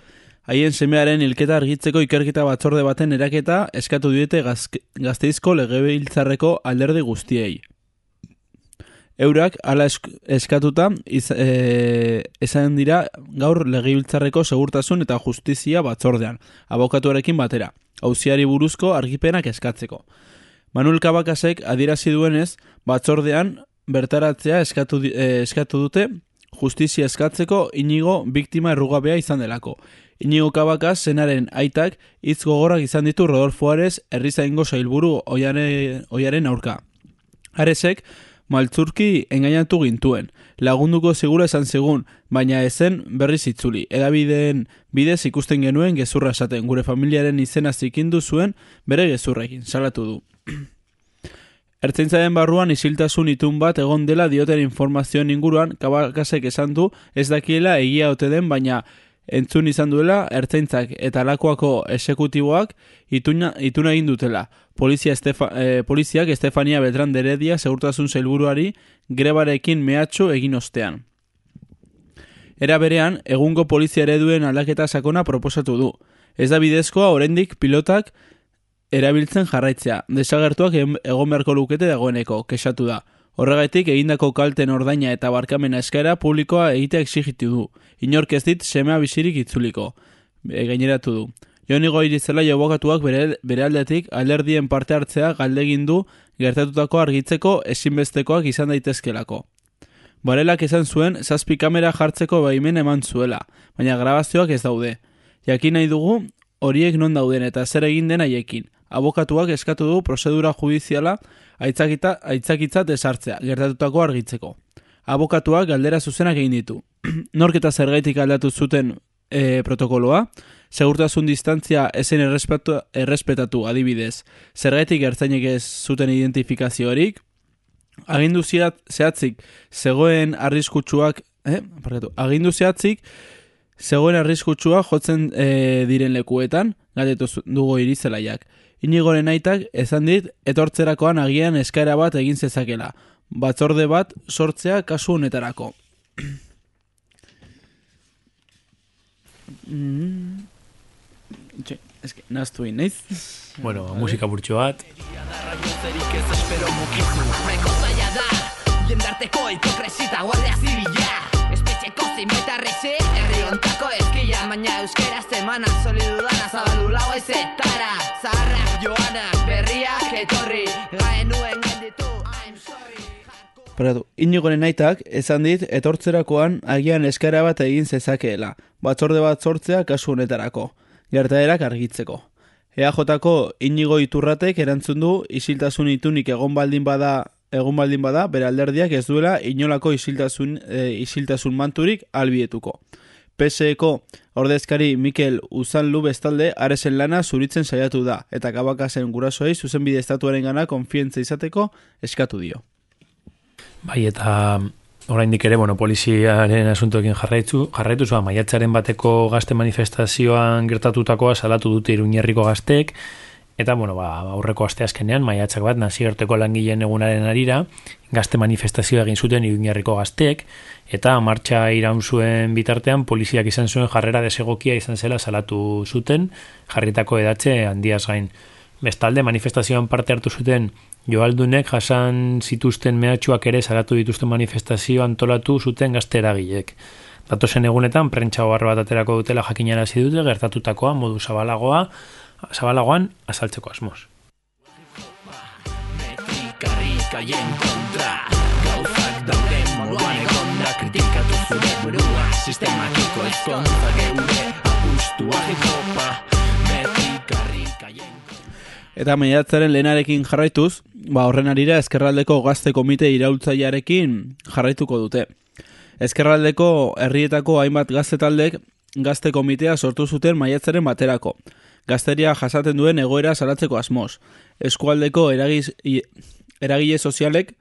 haien semearen hilketa argitzeko ikerketa batzorde baten eraketa eskatu diete gazteizko legibiltzarreko alderdi guztiei. Eurak ala eskatuta iz, e, esan dira gaur legibiltzarreko segurtasun eta justizia batzordean, abokatuarekin batera, hauziari buruzko argipenak eskatzeko. Manuel Kabakasek adierazi duenez, batzordean bertaratzea eskatu, e, eskatu dute justizia eskatzeko inigo biktima errugabea izan delako. Inigo Kabakas zenaren aitak hitz gogorrak izan ditu Rodolfo Ares herrizaingo sailburu oiaren aurka. Aresek, maltzurki engainatu gintuen. Lagunduko segura esan segun, baina ezen berriz itzuli. Edabideen bidez ikusten genuen gezurra esaten. Gure familiaren izena zikindu zuen bere gezurrekin. Salatu du. Ertzaintzaren barruan isiltasun itun bat egon dela dioten informazioen inguruan, kabakasek esan du ez dakiela egia ote den, baina entzun izan duela ertzaintzak eta lakoako esekutiboak ituna, ituna egin dutela. Polizia Estefa, e, poliziak Estefania Beltran deredia segurtasun zailburuari grebarekin mehatxo egin ostean. Era berean, egungo polizia ereduen aldaketa sakona proposatu du. Ez da bidezkoa oraindik pilotak erabiltzen jarraitzea. Desagertuak egon beharko lukete dagoeneko, kesatu da. Horregatik egindako kalten ordaina eta barkamena eskaera publikoa egitea exigitu du. Inork ez dit semea bizirik itzuliko. E, gaineratu du. Jonigo irizela jobokatuak bere, bere aldetik alerdien parte hartzea galdegin du gertatutako argitzeko ezinbestekoak izan daitezkelako. Barelak esan zuen zazpi kamera jartzeko baimen eman zuela, baina grabazioak ez daude. Jakin nahi dugu horiek non dauden eta zer egin den haiekin. Abokatuak eskatu du prozedura judiziala aitzakita, aitzakitzat esartzea, gertatutako argitzeko. Abokatuak galdera zuzenak egin ditu. Nork eta zergaitik aldatu zuten e, protokoloa, segurtasun distantzia esen errespetatu adibidez, zergaitik ertzainek ez zuten identifikaziorik, agindu zehatzik zegoen arriskutsuak, eh, parkatu, agindu zehatzik Zegoen arriskutsua jotzen e, diren lekuetan, gatetu zu- dugu irizelaiak. Inigoren aitak esan dit etortzerakoan agian eskaera bat egin zezakela. Batzorde bat sortzea kasu honetarako. Mm. Txe, eske, naztu naiz? Bueno, musika burtxo bat. Ez espero mukizu Nahiko zaila da Jendarteko hipokresita guardia zibila Espetxeko zinbetarrizi Herri ontako ezkila Baina euskera zemana solidudana Zabaldu lau ezetara Zaharrak Paratu, inigoren aitak esan dit etortzerakoan agian eskaera bat egin zezakeela, batzorde bat sortzea kasu honetarako, gertaerak argitzeko. EAJko inigo iturratek erantzun du isiltasun itunik egon baldin bada egon baldin bada bere alderdiak ez duela inolako isiltasun, e, isiltasun manturik albietuko. PSEko ordezkari Mikel Uzanlu bestalde aresen lana zuritzen saiatu da, eta kabakasen gurasoei zuzenbide estatuaren gana konfientza izateko eskatu dio. Bai, eta oraindik ere, bueno, poliziaren asuntoekin jarraitu, jarraitu zua, maiatzaren bateko gazte manifestazioan gertatutakoa salatu dute iruñerriko gaztek, eta, bueno, ba, aurreko asteazkenean, maiatzak bat, nazioarteko langileen egunaren arira, gazte manifestazioa egin zuten iruñerriko gaztek, eta martxa iraun zuen bitartean, poliziak izan zuen jarrera desegokia izan zela salatu zuten, jarritako edatze handiaz gain. Bestalde, manifestazioan parte hartu zuten Joaldunek jasan zituzten mehatxuak ere salatu dituzten manifestazio antolatu zuten gazte eragilek. Datozen egunetan, prentsa oharra bat aterako dutela jakinarazi dute gertatutakoa modu zabalagoa, zabalagoan azaltzeko asmoz. Metrikarik kontra Gauzak dauden moduan egonda Kritikatu zure burua Sistemakiko ezkontza geure Apustua hip-hopa Metrikarik Eta maiatzaren lehenarekin jarraituz, ba horren arira Ezkerraldeko gazte komite iraultzailearekin jarraituko dute. Ezkerraldeko herrietako hainbat gazte taldek gazte komitea sortu zuten maiatzaren baterako. Gazteria jasaten duen egoera salatzeko asmoz. Eskualdeko eragiz, eragile sozialek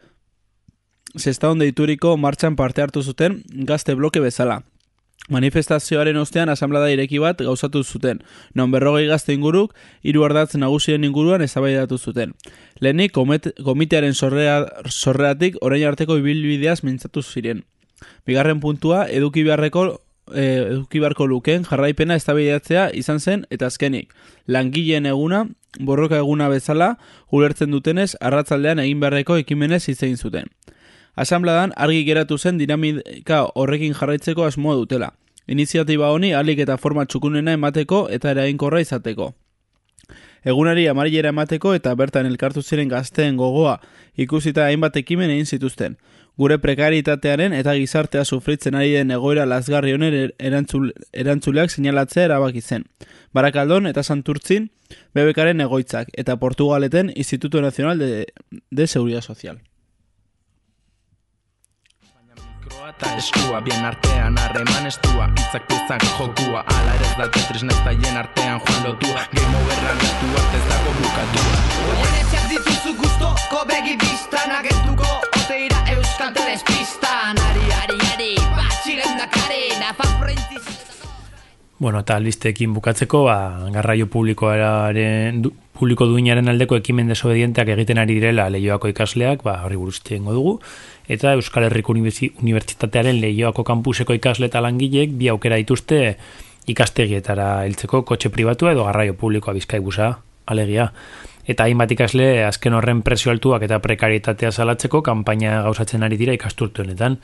zestaon deituriko martxan parte hartu zuten gazte bloke bezala. Manifestazioaren ostean asamblada ireki bat gauzatu zuten, non berrogei gazte inguruk hiru ardatz nagusien inguruan eztabaidatu zuten. Lehenik komitearen sorrea, sorreatik orain arteko ibilbideaz mintzatu ziren. Bigarren puntua eduki beharreko eh, eduki beharko luken jarraipena eztabaidatzea izan zen eta azkenik. Langileen eguna, borroka eguna bezala, ulertzen dutenez arratzaldean egin beharreko ekimenez hitz egin zuten. Asambladan argi geratu zen dinamika horrekin jarraitzeko asmoa dutela. Iniziatiba honi alik eta forma txukunena emateko eta eraginkorra izateko. Egunari amarillera emateko eta bertan elkartu ziren gazteen gogoa ikusita hainbat ekimen egin zituzten. Gure prekaritatearen eta gizartea sufritzen ari den egoera lazgarri honen er- erantzul, erantzuleak sinalatzea erabaki zen. Barakaldon eta Santurtzin bebekaren egoitzak eta Portugaleten Instituto Nacional de, de Seguridad Social. Eta eskua, bien artean harreman estua. Itzak piezak jokua, ala ere ez da Tetris artean joan lotua. Game overran estua, ez dago bukatua. Oianetxak dituzu guztoko begi biztan agertuko. Oteira euskal telespistan Ari, ari, ari, batxiren dakari Nafan prentiz Bueno, eta albisteekin bukatzeko, ba, garraio publikoaren, du, publiko duinaren aldeko ekimen desobedienteak egiten ari direla lehioako ikasleak, ba, horri buruz dugu, eta Euskal Herriko Unibertsi- Unibertsitatearen lehioako kampuseko ikasle eta langileek bi aukera dituzte ikastegietara heltzeko kotxe pribatua edo garraio publikoa bizkaibusa, alegia. Eta hainbat ikasle azken horren presio altuak eta prekaritatea salatzeko kanpaina gauzatzen ari dira ikasturte honetan.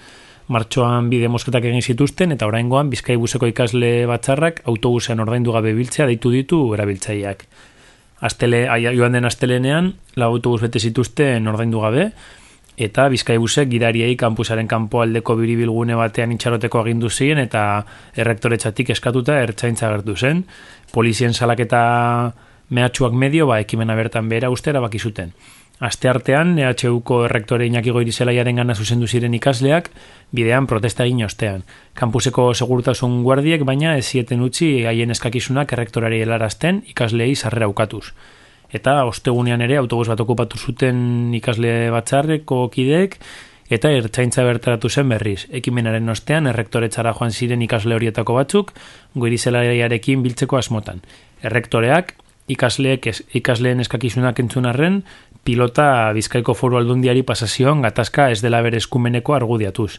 Martxoan bi demosketak egin zituzten eta oraingoan Bizkaibuseko ikasle batzarrak autobusean ordaindu gabe biltzea deitu ditu erabiltzaileak. Astele, aia, joan den astelenean, lau autobus bete zituzten ordaindu gabe, eta Bizkaibusek gidariei kampusaren kanpoaldeko biribilgune batean itxaroteko agindu ziren eta errektoretzatik eskatuta ertzaintza gertu zen. Polizien salaketa mehatxuak medio, ba, ekimena bertan behera uste erabaki zuten. Aste artean, EHUko errektore Iñaki Goirizelaiaren gana zuzendu ziren ikasleak, bidean protesta egin ostean. Kampuseko segurtasun guardiek baina ez zieten utzi haien eskakizunak errektorari helarazten ikasleei sarrera ukatuz. Eta ostegunean ere autobus bat okupatu zuten ikasle batzarreko kideek, eta ertzaintza bertaratu zen berriz. Ekimenaren ostean, errektoretzara joan ziren ikasle horietako batzuk, goirizelariarekin biltzeko asmotan. Errektoreak, ikasleek ikasleen eskakizunak entzunarren, pilota bizkaiko foru aldundiari pasazioan gatazka ez dela bere eskumeneko argudiatuz.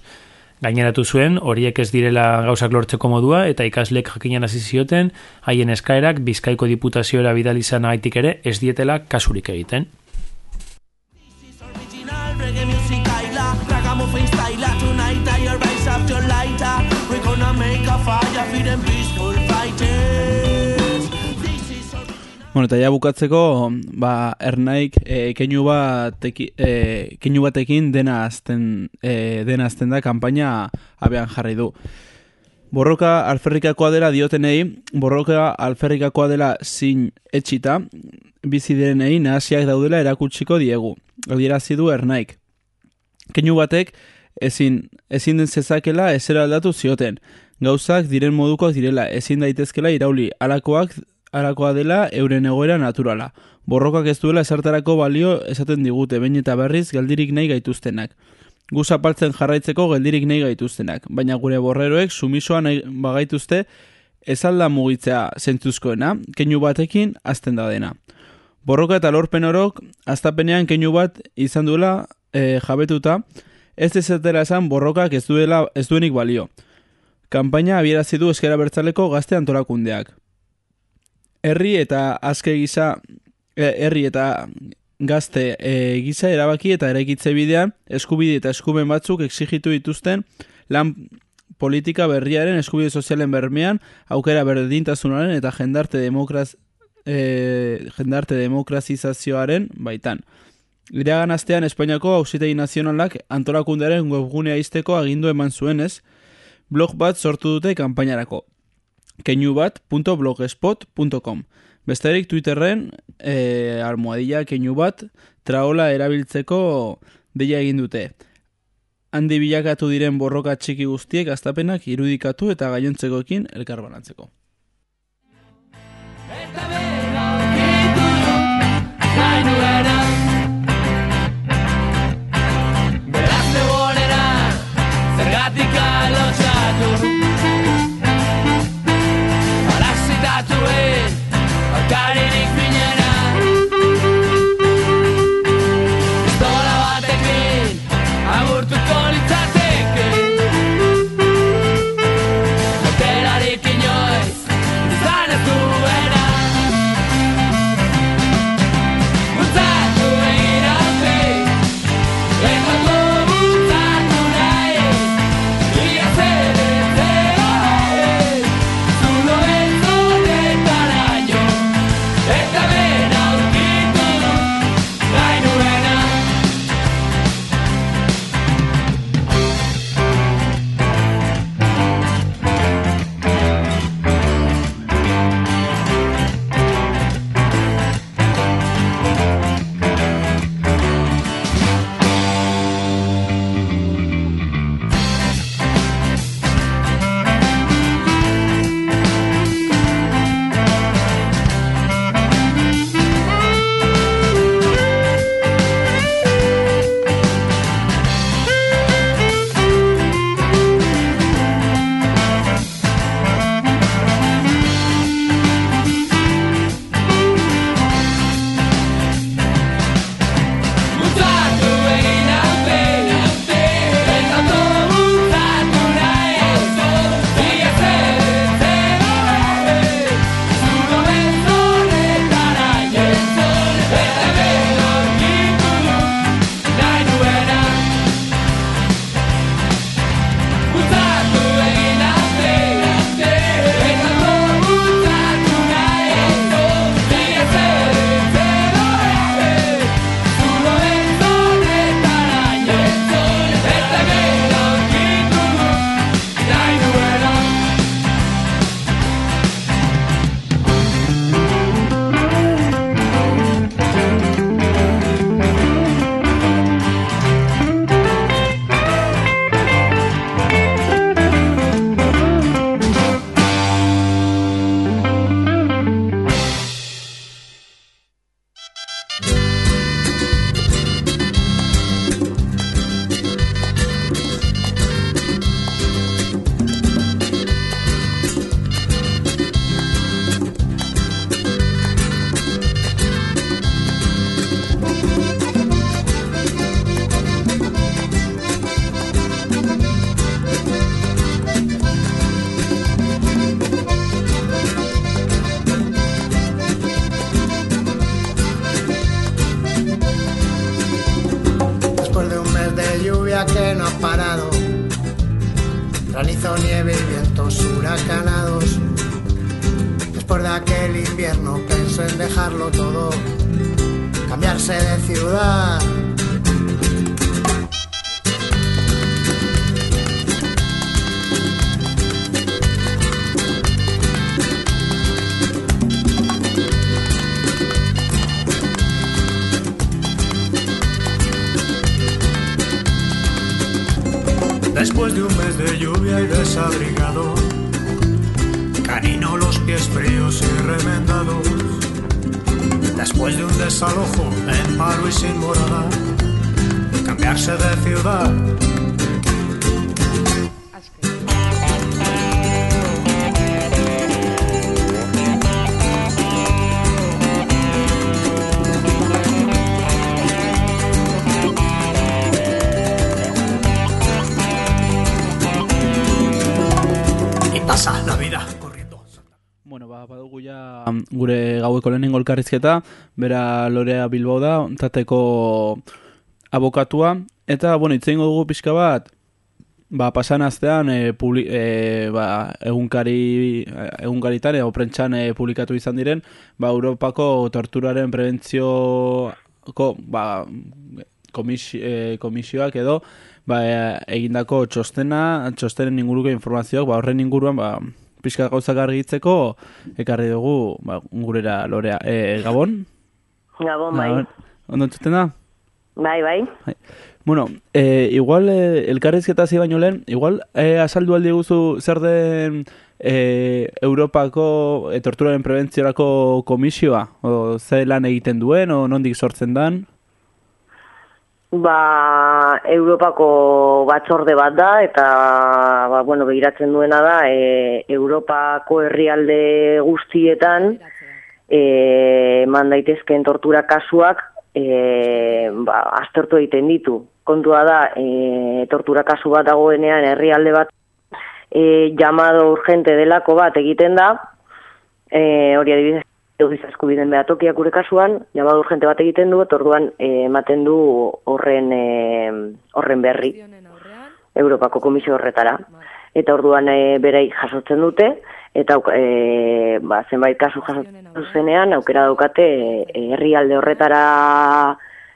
Gaineratu zuen, horiek ez direla gauzak lortzeko modua eta ikasleek jakinan hasi zioten, haien eskaerak bizkaiko diputazioera bidalizan agaitik ere ez dietela kasurik egiten. reggae music Bueno, eta ja bukatzeko, ba, ernaik e, keinu, bat, e, keinu batekin dena azten, e, dena azten da kanpaina abean jarri du. Borroka alferrikakoa dela diotenei, borroka alferrikakoa dela zin etxita, bizi direnei nahasiak daudela erakutsiko diegu. Adierazi du ernaik. Keinu batek ezin, ezin den zezakela ezera aldatu zioten. Gauzak diren modukoak direla, ezin daitezkela irauli, alakoak arakoa dela euren egoera naturala. Borrokak ez duela esartarako balio esaten digute, bain eta berriz geldirik nahi gaituztenak. Gu zapaltzen jarraitzeko geldirik nahi gaituztenak, baina gure borreroek sumisoa nahi bagaituzte ez alda mugitzea zentzuzkoena, keinu batekin azten da dena. Borroka eta lorpen orok, aztapenean keinu bat izan duela e, jabetuta, ez dezatera esan borrokak ez, duela, ez duenik balio. Kampaina abierazi du eskera bertzaleko gazte antolakundeak herri eta azke gisa eh, herri eta gazte e, gisa erabaki eta eraikitze bidean eskubide eta eskuben batzuk exigitu dituzten lan politika berriaren eskubide sozialen bermean aukera berdintasunaren eta jendarte demokraz e, jendarte demokrazizazioaren baitan. Iragan astean Espainiako Hausitegi Nazionalak antolakundearen webgunea izteko agindu eman zuenez, blog bat sortu dute kanpainarako keinubat.blogspot.com Besterik Twitterren e, almohadilla keinu bat traola erabiltzeko deia egin dute. Handi bilakatu diren borroka txiki guztiek astapenak irudikatu eta gainontzekoekin elkarbanatzeko. Eta gure gaueko lehenengo elkarrizketa, bera Lorea Bilbao da, tateko abokatua, eta, bueno, itzeingo dugu pixka bat, ba, pasan astean, e, publi, e, ba, egunkari, egunkaritan, edo prentxan e, publikatu izan diren, ba, Europako torturaren prebentzioko, ba, komisi, e, komisioak edo, ba, egindako txostena, txostenen inguruko informazioak, ba, horren inguruan, ba, pixka gauzak argitzeko, ekarri dugu, ba, gurera lorea. E, Gabon? Gabon, bai. Ondo entzuten da? Bai, bai. Bueno, e, igual e, elkarrizketa zi baino lehen, igual e, azaldu aldi guzu zer den e, Europako e, torturaren prebentziorako komisioa? O, ze lan egiten duen, o nondik sortzen dan? Ba, Europako batzorde bat da, eta, ba, bueno, behiratzen duena da, e, Europako herrialde guztietan, e, eman daitezkeen tortura kasuak, e, ba, aztertu egiten ditu. Kontua da, e, tortura kasu bat dagoenean herrialde bat, e, llamado urgente delako bat egiten da, e, hori adibidez, giza eskubiden behatokiak gure kasuan, llamado urgente bat egiten du, eta orduan eh, ematen du horren eh, horren berri. Europako komisio horretara. Eta orduan eh, berei jasotzen dute, eta eh, ba, zenbait kasu jasotzen zuzenean, aukera daukate herrialde horretara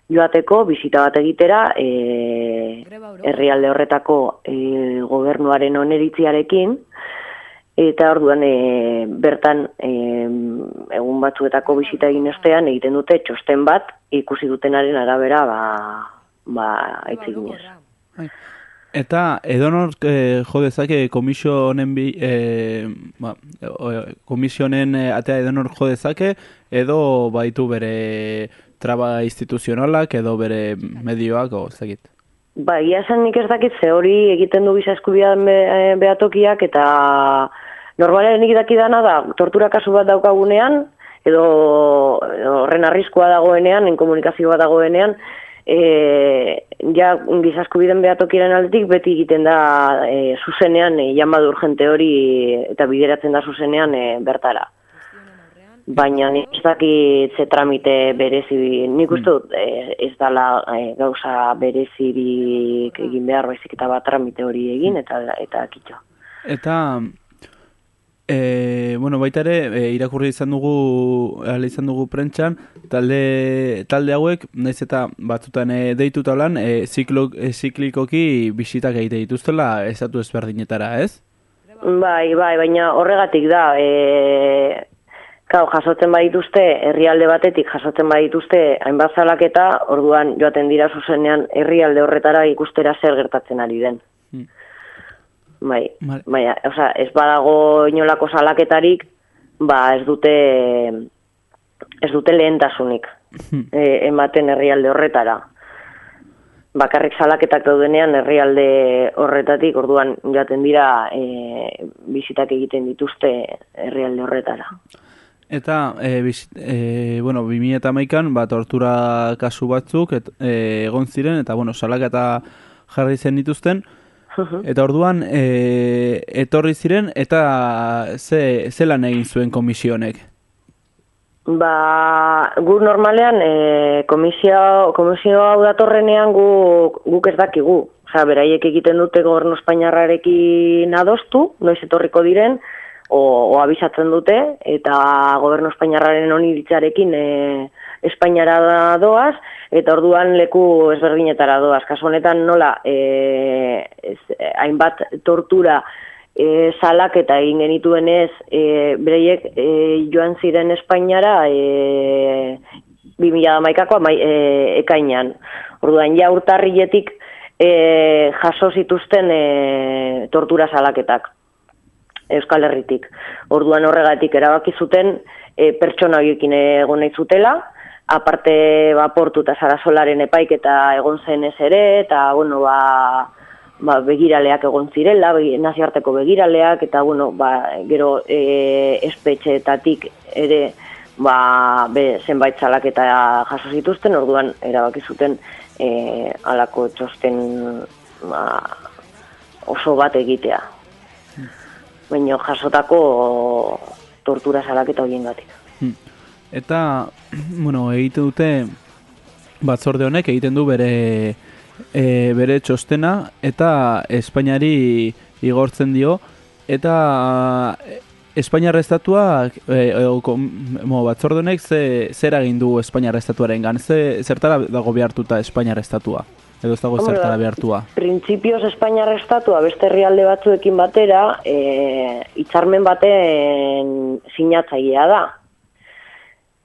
joateko, bisita bat egitera, herrialde horretako eh, gobernuaren oneritziarekin, Eta orduan e, bertan e, egun batzuetako bisita egin ostean egiten dute txosten bat ikusi dutenaren arabera ba, ba aitziginez. Eta edonor e, jo dezake komisio honen bi, e, ba, komisio honen e, atea edonor jo dezake edo baitu bere traba instituzionalak edo bere medioak o zekit. Ba, ia esan nik ez dakit ze hori egiten du biza eskubian be, e, behatokiak eta normalen nik dakidana da tortura kasu bat daukagunean edo, horren arriskua dagoenean, en komunikazio bat dagoenean, e, ja giza eskubiden behatokiren aldetik beti egiten da e, zuzenean e, llamado urgente hori eta bideratzen da zuzenean e, bertara. Baina ez dakit ze tramite berezi, nik uste dut eh, ez dala eh, gauza berezirik egin behar baizik eta bat tramite hori egin eta eta kitxo. Eta e, bueno, baita ere e, irakurri izan dugu ala izan dugu prentxan talde, talde hauek naiz eta batzutan e, deituta lan e, ziklo, e, ziklikoki bisitak egite dituztela ezatu ezberdinetara, ez? Bai, bai, baina horregatik da, e, Kau, jasotzen badituzte, herrialde batetik jasotzen badituzte hainbat zalaketa, orduan joaten dira zuzenean herrialde horretara ikustera zer gertatzen ari den. Hmm. Bai, baina, osea, ez badago inolako salaketarik, ba ez dute ez dute lehentasunik e, ematen herrialde horretara. Bakarrik salaketak daudenean herrialde horretatik, orduan joaten dira e, bizitak egiten dituzte herrialde horretara. Eta, e, biz, e, bueno, 2008an, ba, tortura kasu batzuk et, e, egon ziren, eta, bueno, salaketa jarri zen dituzten, eta orduan, e, etorri ziren, eta ze, ze lan egin zuen komisionek? Ba, gu normalean, e, komisio, komisio hau datorrenean gu, guk ez dakigu. Osa, beraiek egiten dute gobernu Espainiarrarekin adostu, noiz etorriko diren, o, o abisatzen dute, eta gobernu Espainiarraren honi ditzarekin e, Espainiara doaz, eta orduan leku ezberdinetara doaz. Kasu honetan nola, e, ez, hainbat tortura, e, salak eta egin genituen ez, e, bereiek e, joan ziren Espainiara e, 2000 maikako e, ekainan. Orduan, ja urtarrietik e, jaso zituzten e, tortura salaketak. Euskal Herritik. Orduan horregatik erabaki zuten e, pertsona horiekin egon nahi zutela, aparte ba, portu eta zarasolaren epaik eta egon zen ez ere, eta bueno, ba, ba, begiraleak egon zirela, naziarteko begiraleak, eta bueno, ba, gero e, espetxeetatik ere ba, be, zenbait zalak eta jaso zituzten, orduan erabaki zuten e, alako txosten ba, oso bat egitea. Baina jasotako tortura salak eta horien gatik. Eta, bueno, egiten dute batzorde honek egiten du bere e, bere txostena eta Espainiari igortzen dio. Eta e, Espainiar estatuak e, mo, batzordonek ze, zer egin du Espainiar estatuaren gan ze, zertara dago behartuta Espainiar estatua? Edo ez dago zertara behartua? Printzipioz Espainiar estatua beste herrialde batzuekin batera e, itxarmen baten sinatzailea da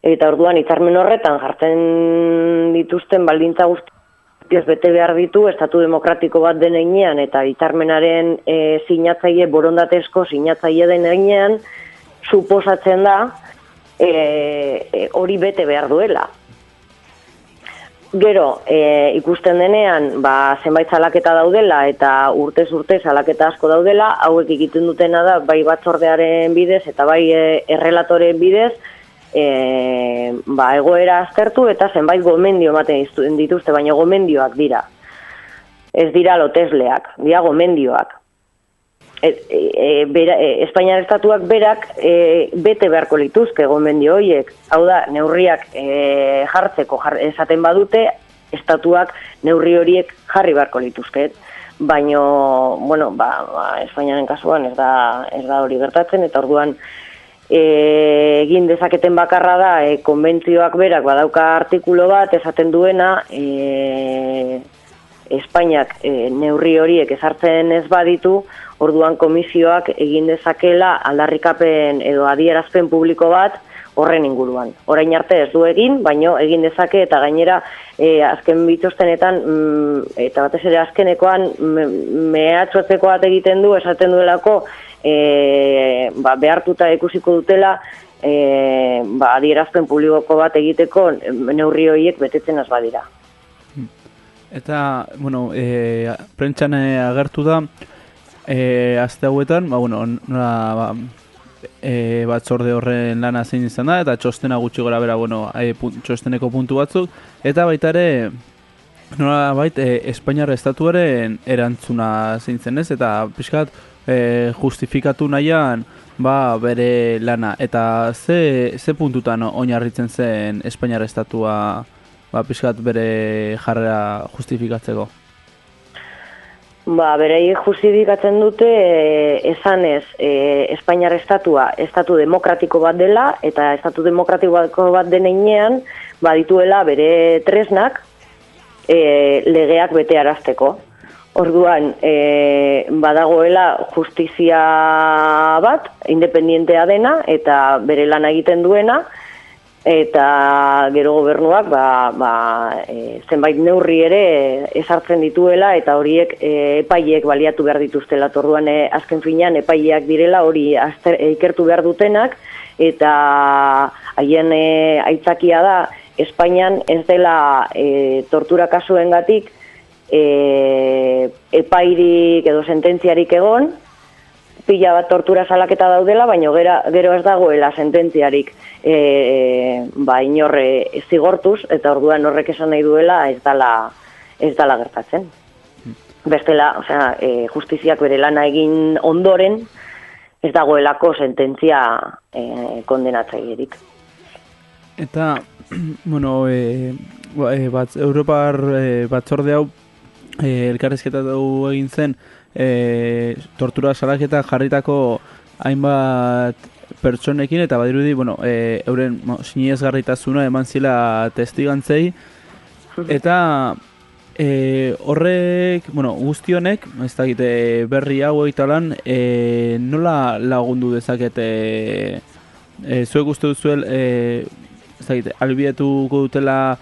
eta orduan hitzarmen horretan jartzen dituzten baldintza guzti ez bete behar ditu, estatu demokratiko bat den einean, eta itarmenaren e, sinatzaile, borondatezko sinatzaile den einean, suposatzen da, e, e, hori bete behar duela. Gero, e, ikusten denean, ba, zenbait zalaketa daudela, eta urtez urte zalaketa asko daudela, hauek egiten dutena da, bai batzordearen bidez, eta bai e, errelatoren bidez, e, ba, egoera aztertu eta zenbait gomendio ematen dituzte, baina gomendioak dira. Ez dira lotesleak, dira gomendioak. E, e, bera, e, Espainiar estatuak berak e, bete beharko lituzke gomendio horiek. Hau da, neurriak e, jartzeko esaten badute, estatuak neurri horiek jarri beharko lituzke. Baina, bueno, ba, ba, Espainiaren kasuan ez da, ez da hori gertatzen, eta orduan, e, egin dezaketen bakarra da e, konbentzioak berak badauka artikulo bat esaten duena e, Espainiak e, neurri horiek ezartzen ez baditu orduan komisioak egin dezakela aldarrikapen edo adierazpen publiko bat horren inguruan. Orain arte ez du egin, baino egin dezake eta gainera e, azken bituztenetan mm, eta batez ere azkenekoan mehatxotzeko bat egiten du esaten duelako e, ba, behartuta ikusiko dutela e, ba, adierazpen publikoko bat egiteko neurri horiek betetzen az badira. Eta, bueno, e, prentxan agertu da, e, azte hauetan, ba, bueno, nola, ba, e, batzorde horren lana zein izan da, eta txostena gutxi gora bera, bueno, e, txosteneko puntu batzuk, eta baita ere, nola bait, e, Espainiar estatuaren erantzuna zein zen ez, eta pixkat, e, justifikatu nahian ba, bere lana. Eta ze, ze puntutan oinarritzen zen Espainiar estatua ba, pixkat bere jarrera justifikatzeko? Ba, berei justifikatzen dute e, esanez e, Espainiar estatua estatu demokratiko bat dela eta estatu demokratiko bat denean ba, dituela bere tresnak e, legeak bete arazteko. Orduan, e, badagoela justizia bat, independientea dena, eta bere lan egiten duena, eta gero gobernuak ba, ba, e, zenbait neurri ere ezartzen dituela, eta horiek e, epaiek baliatu behar dituztela. Orduan, e, azken finean, epaileak direla hori azter, e, ikertu behar dutenak, eta haien e, aitzakia da, Espainian ez dela e, tortura kasuen gatik, e, epairik edo sententziarik egon, pila bat tortura salaketa daudela, baina gera, gero ez dagoela sententziarik e, ba, inorre zigortuz, eta orduan horrek esan nahi duela ez dala, ez dala gertatzen. Bestela, osea, e, justiziak bere lana egin ondoren, ez dagoelako sententzia e, kondenatzailerik. Eta, bueno, e, e, bat, Europar e, batzorde hau e, elkarrezketa dugu egin zen e, tortura salaketa jarritako hainbat pertsonekin eta badirudi, bueno, e, euren mo, garritasuna eman zila testigantzei. Eta e, horrek, bueno, guzti honek, ez da berri hau egitalan, e, nola lagundu dezakete? E, zuek uste duzuel e, zait, albietuko dutela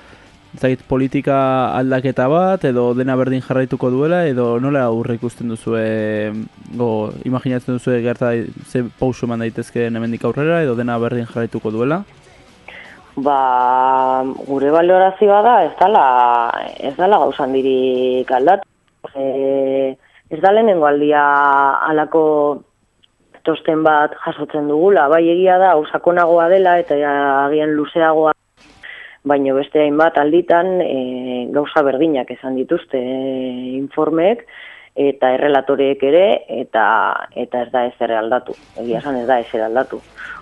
zait, politika aldaketa bat, edo dena berdin jarraituko duela, edo nola aurre ikusten duzu, e, go, imaginatzen duzu gerta ze pausu eman daitezke hemendik aurrera, edo dena berdin jarraituko duela? Ba, gure balorazioa da, ez dala, ez dala gauzan dirik aldatu. E, ez da lehenengo aldia alako tosten bat jasotzen dugula. Bai egia da, usakonagoa dela eta agian luzeagoa, baino beste hainbat alditan e, gauza berdinak esan dituzte e, informeek eta errelatoreek ere eta eta ez da ezer aldatu. Egia esan ez da ezer aldatu.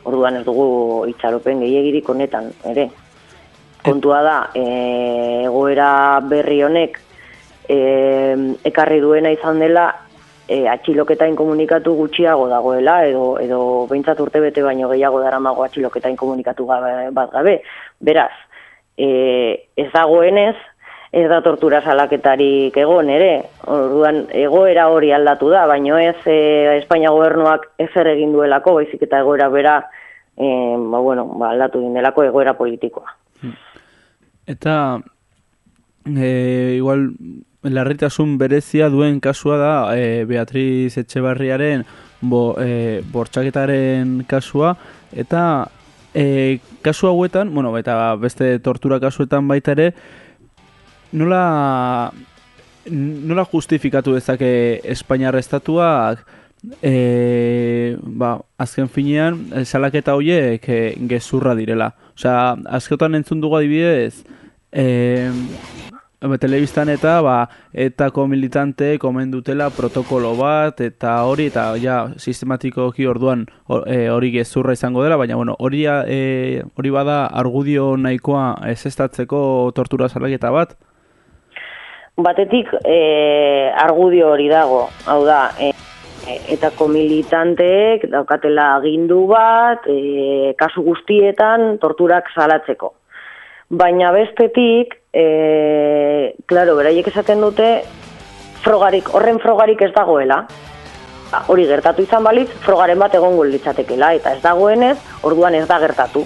Orduan ez dugu itxaropen gehiagirik honetan ere. Kontua da, e, egoera berri honek e, ekarri duena izan dela e, atxiloketa inkomunikatu gutxiago dagoela, edo, edo behintzat urte bete baino gehiago daramago atxiloketa inkomunikatu gabe, bat gabe. Beraz, e, ez dagoenez, ez da tortura salaketarik egon ere. Orduan egoera hori aldatu da, baino ez e, Espainia gobernuak ezer egin duelako, baizik eta egoera bera e, ba, bueno, ba, aldatu din delako egoera politikoa. Eta e, igual larritasun berezia duen kasua da e, Beatriz Etxebarriaren bo, e, bortxaketaren kasua eta e, kasu hauetan, bueno, eta beste tortura kasuetan baita ere nola nola justifikatu dezake Espainiar estatuak e, ba, azken finean salaketa horiek e, gezurra direla. Osea, azketan entzun dugu adibidez e, telebistan eta ba, etako militante komen dutela protokolo bat eta hori eta ja sistematikoki orduan e, hori gezurra izango dela, baina bueno, hori, e, hori bada argudio nahikoa ez estatzeko tortura salaketa bat? Batetik e, argudio hori dago, hau da, e, etako militanteek daukatela agindu bat, e, kasu guztietan torturak salatzeko. Baina bestetik, e, claro, beraiek esaten dute, frogarik, horren frogarik ez dagoela. Ba, hori gertatu izan balitz, frogaren bat egon litzatekela, eta ez dagoenez, orduan ez da gertatu.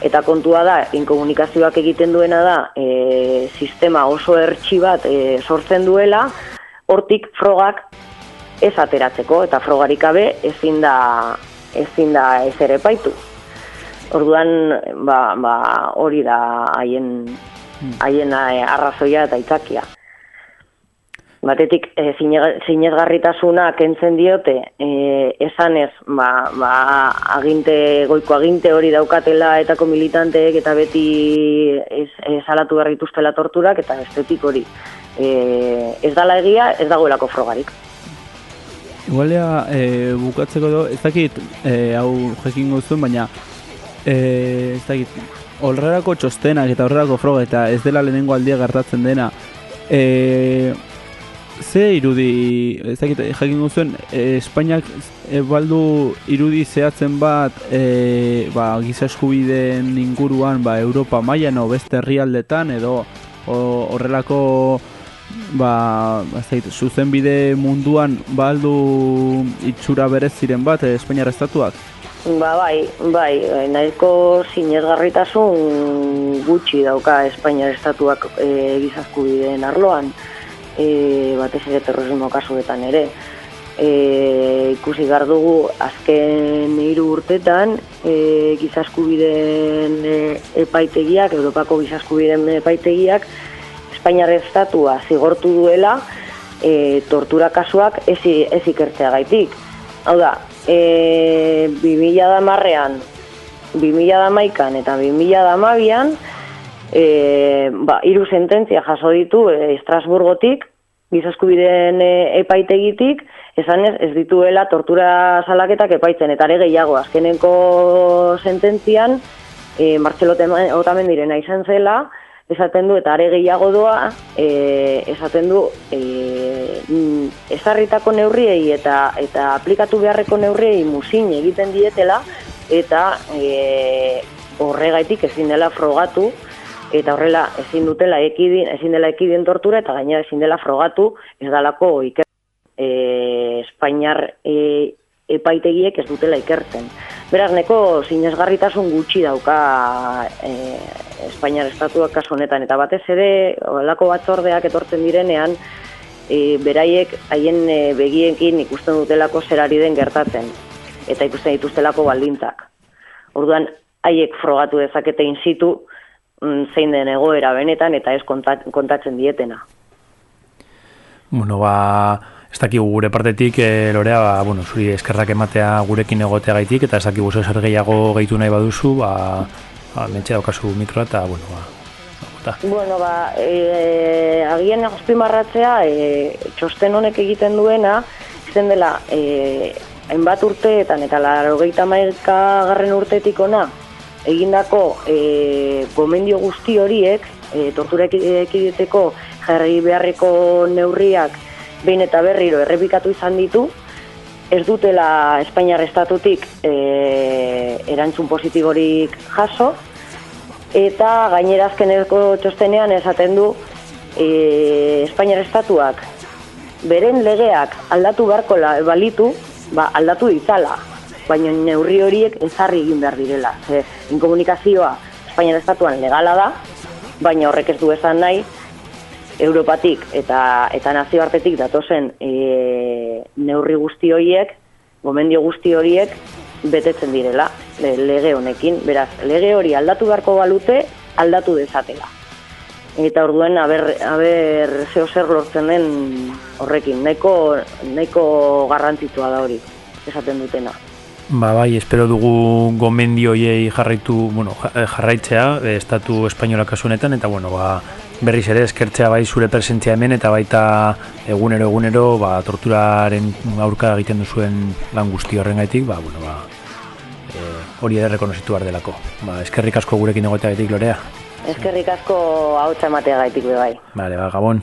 Eta kontua da, inkomunikazioak egiten duena da, e, sistema oso ertsi bat e, sortzen duela, hortik frogak ez ateratzeko, eta frogarik abe ezin da, ezin da ez ere paitu. Orduan, ba, ba, hori da haien haien eh, arrazoia eta itzakia. Batetik, e, zinezgarritasuna kentzen diote, e, esanez, ba, ba, aginte, goiko aginte hori daukatela etako militanteek eta beti ez, ez alatu berrituztela torturak eta estetik hori. E, ez dala egia, ez dagoelako frogarik. Igualea, e, bukatzeko do, ez dakit, e, hau jekin gozuen, baina, e, ez dakit, horrerako txostenak eta horrerako froga eta ez dela lehenengo aldia gertatzen dena e, ze irudi ez dakit jakin guztuen e, Espainiak e, baldu irudi zehatzen bat e, ba, giza eskubideen inguruan ba, Europa mailan o beste herrialdetan edo horrelako ba, zait, zuzen bide munduan baldu itxura berez ziren bat e, Espainiar estatuak Ba, bai, bai, nahiko sinezgarritasun gutxi dauka Espainiar estatuak e, gizazku bideen arloan, e, batez ere terrorismo kasuetan ere. E, ikusi gar dugu azken hiru urtetan e, gizazku bideen e, epaitegiak, Europako gizazku bideen epaitegiak, Espainiar estatua zigortu duela e, tortura kasuak ez, ez ikertzea gaitik. Hau da, e, 2000 da marrean, 2000 da maikan eta 2000 da mabian, e, ba, iru sententzia jaso ditu e, Estrasburgotik, bizaskubideen e, epaitegitik, esan ez, dituela tortura salaketak epaitzen, eta ere gehiago, azkeneko sententzian, e, Martxelo Otamendirena izan zela, esaten du, eta are gehiago doa, e, esaten du, e, mm, ezarritako neurriei eta eta aplikatu beharreko neurriei musin egiten dietela, eta e, horregaitik ezin dela frogatu, eta horrela ezin dutela ekidin, ezin dela ekidin tortura, eta gainera ezin dela frogatu, ez dalako iker, e, Espainiar e, epaitegiek ez dutela ikertzen. Beraz, neko sinesgarritasun gutxi dauka e, Espainiar estatuak kasu honetan, eta batez ere, olako batzordeak etortzen direnean, e, beraiek haien e, begiekin ikusten dutelako zerari den gertatzen, eta ikusten dituztelako baldintzak. Orduan, haiek frogatu dezakete in situ, mm, zein den egoera benetan, eta ez konta- kontatzen dietena. Bueno, ba, ez dakigu gure partetik, e, Lorea, ba, bueno, zuri eskerrak ematea gurekin egoteagaitik, eta ez dakigu zer gehiago gehitu nahi baduzu, ba, ba mentxe daukazu mikroa, eta, bueno, ba, Bueno, ba, e, agian azpimarratzea, e, txosten honek egiten duena, zen dela, e, hainbat urteetan eta larogeita mailka garren urtetik ona, egindako e, gomendio guzti horiek, e, tortura eki- ekiditeko jarri beharreko neurriak behin eta berriro errepikatu izan ditu, ez dutela Espainiar estatutik e, erantzun positiborik jaso, eta gainera azkeneko txostenean esaten du e, Espainiar estatuak beren legeak aldatu beharko la- balitu, ba, aldatu ditzala, baina neurri horiek ezarri egin behar direla. Ze, inkomunikazioa Espainiar estatuan legala da, baina horrek ez du esan nahi Europatik eta eta nazioartetik datozen e, neurri guzti horiek, gomendio guzti horiek betetzen direla le- lege honekin. Beraz, lege hori aldatu beharko balute, aldatu dezatela. Eta orduen, aber, aber zeo zer lortzen den horrekin. Nahiko, nahiko garrantzitsua da hori, esaten dutena. Ba, bai, espero dugu gomendio hoiei jarraitu, bueno, ja- jarraitzea, eh, estatu espainola kasu honetan, eta, bueno, ba, berriz ere eskertzea bai zure presentzia hemen, eta baita egunero egunero, ba, torturaren aurka egiten duzuen lan guzti horrengaitik, ba, bueno, ba, eh, hori ere rekonozitu behar delako. Ba, eskerrik asko gurekin egoteagatik, Lorea. Eskerrik asko hautsa ematea gaitik be bai. Vale, ba, gabon.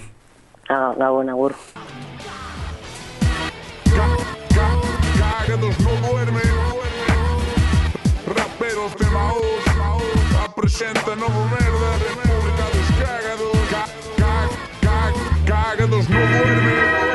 Ah, Gabon, agur. Cágados no duermen. menos no duerme.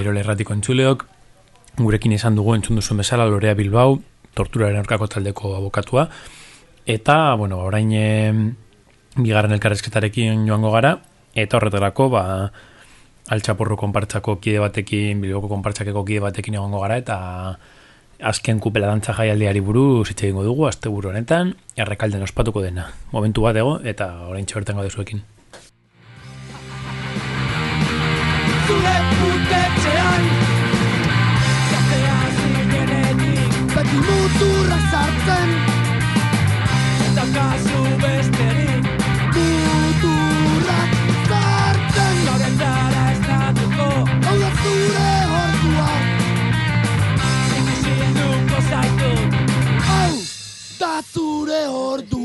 Irole erratiko entzuleok, gurekin izan dugu entzun duzuen bezala Lorea Bilbao, torturaren aurkako taldeko abokatua, eta, bueno, orain e, bigarren elkarrezketarekin joango gara, eta horretarako, ba, altxaporro konpartzako kide batekin, bilboko konpartzakeko kide batekin egongo gara, eta azken kupela dantza jaialdiari buru hitz egingo dugu, azte buru honetan, errekalden ospatuko dena. Momentu bat ego, eta orain txoberten gaude zuekin. zure beti muturra sartzen. Eta kasu besterik. Muturrak sartzen. Gaurentara estatuko. Hau da zure ordua. Ikusi helduko zaitu Hau da zure ordua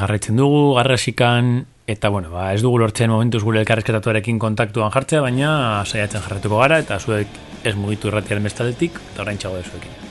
jarraitzen dugu, garrasikan, eta bueno, ba, ez dugu lortzen momentuz gure elkarrezketatuarekin kontaktuan jartzea, baina saiatzen jarraituko gara, eta zuek ez mugitu irratiaren bestaletik, eta orain txago zuekin.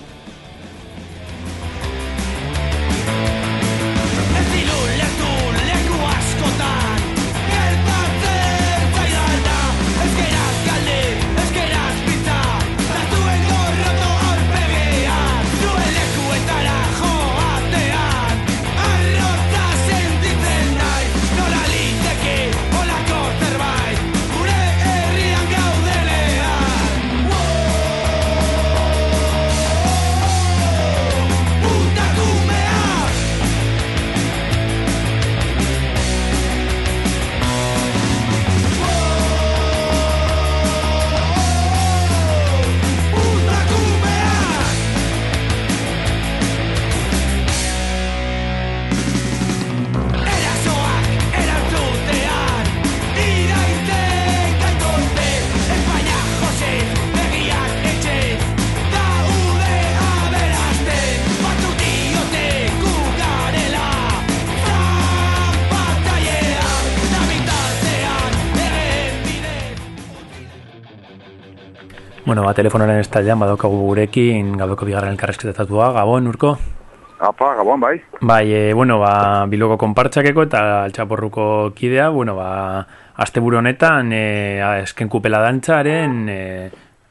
Bueno, ba, telefonaren estaldean badaukagu gurekin, gabeko bigarren elkarrezketatatua, Gabon, urko? Apa, gabon, bai. Bai, e, bueno, ba, biloko konpartzakeko eta altxaporruko kidea, bueno, ba, asteburu honetan, e, a, esken kupela dantzaren, e,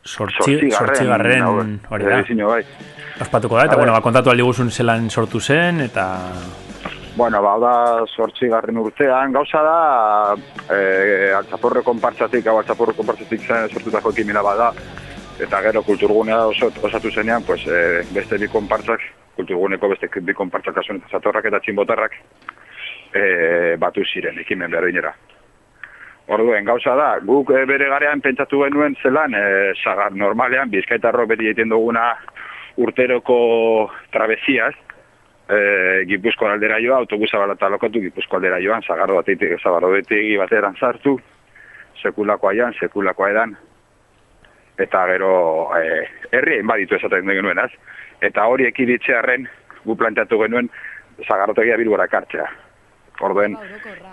sortzi, sortzigarren, hori da, bai. ospatuko da, eta, bueno, ba, kontatu aldi zelan sortu zen, eta, Bueno, ba, da sortzi garren urtean, gauza da, e, altzaporre konpartzatik, hau altzaporre konpartzatik zen sortutako ekimena bada, eta gero kulturgunea oso, osatu zenean, pues, e, beste bi konpartzak, kulturguneko beste bi konpartzak kasu honetan, zatorrak eta txinbotarrak, e, batu ziren ekimen berdinera. Orduen, gauza da, guk e, bere garean pentsatu genuen zelan, e, zagar normalean, bizkaitarro beti egiten duguna urteroko trabeziaz, e, Gipuzko aldera joa, autobusa balata lokatu Gipuzko aldera joan, zagarro batetik, zagarro batetik bateran sartu, sekulako aian, sekulako edan, eta gero e, herri baditu esaten genuen, az? Eta hori ekiritzearen gu planteatu genuen zagarrotegia bilbora ekartzea. Orduen,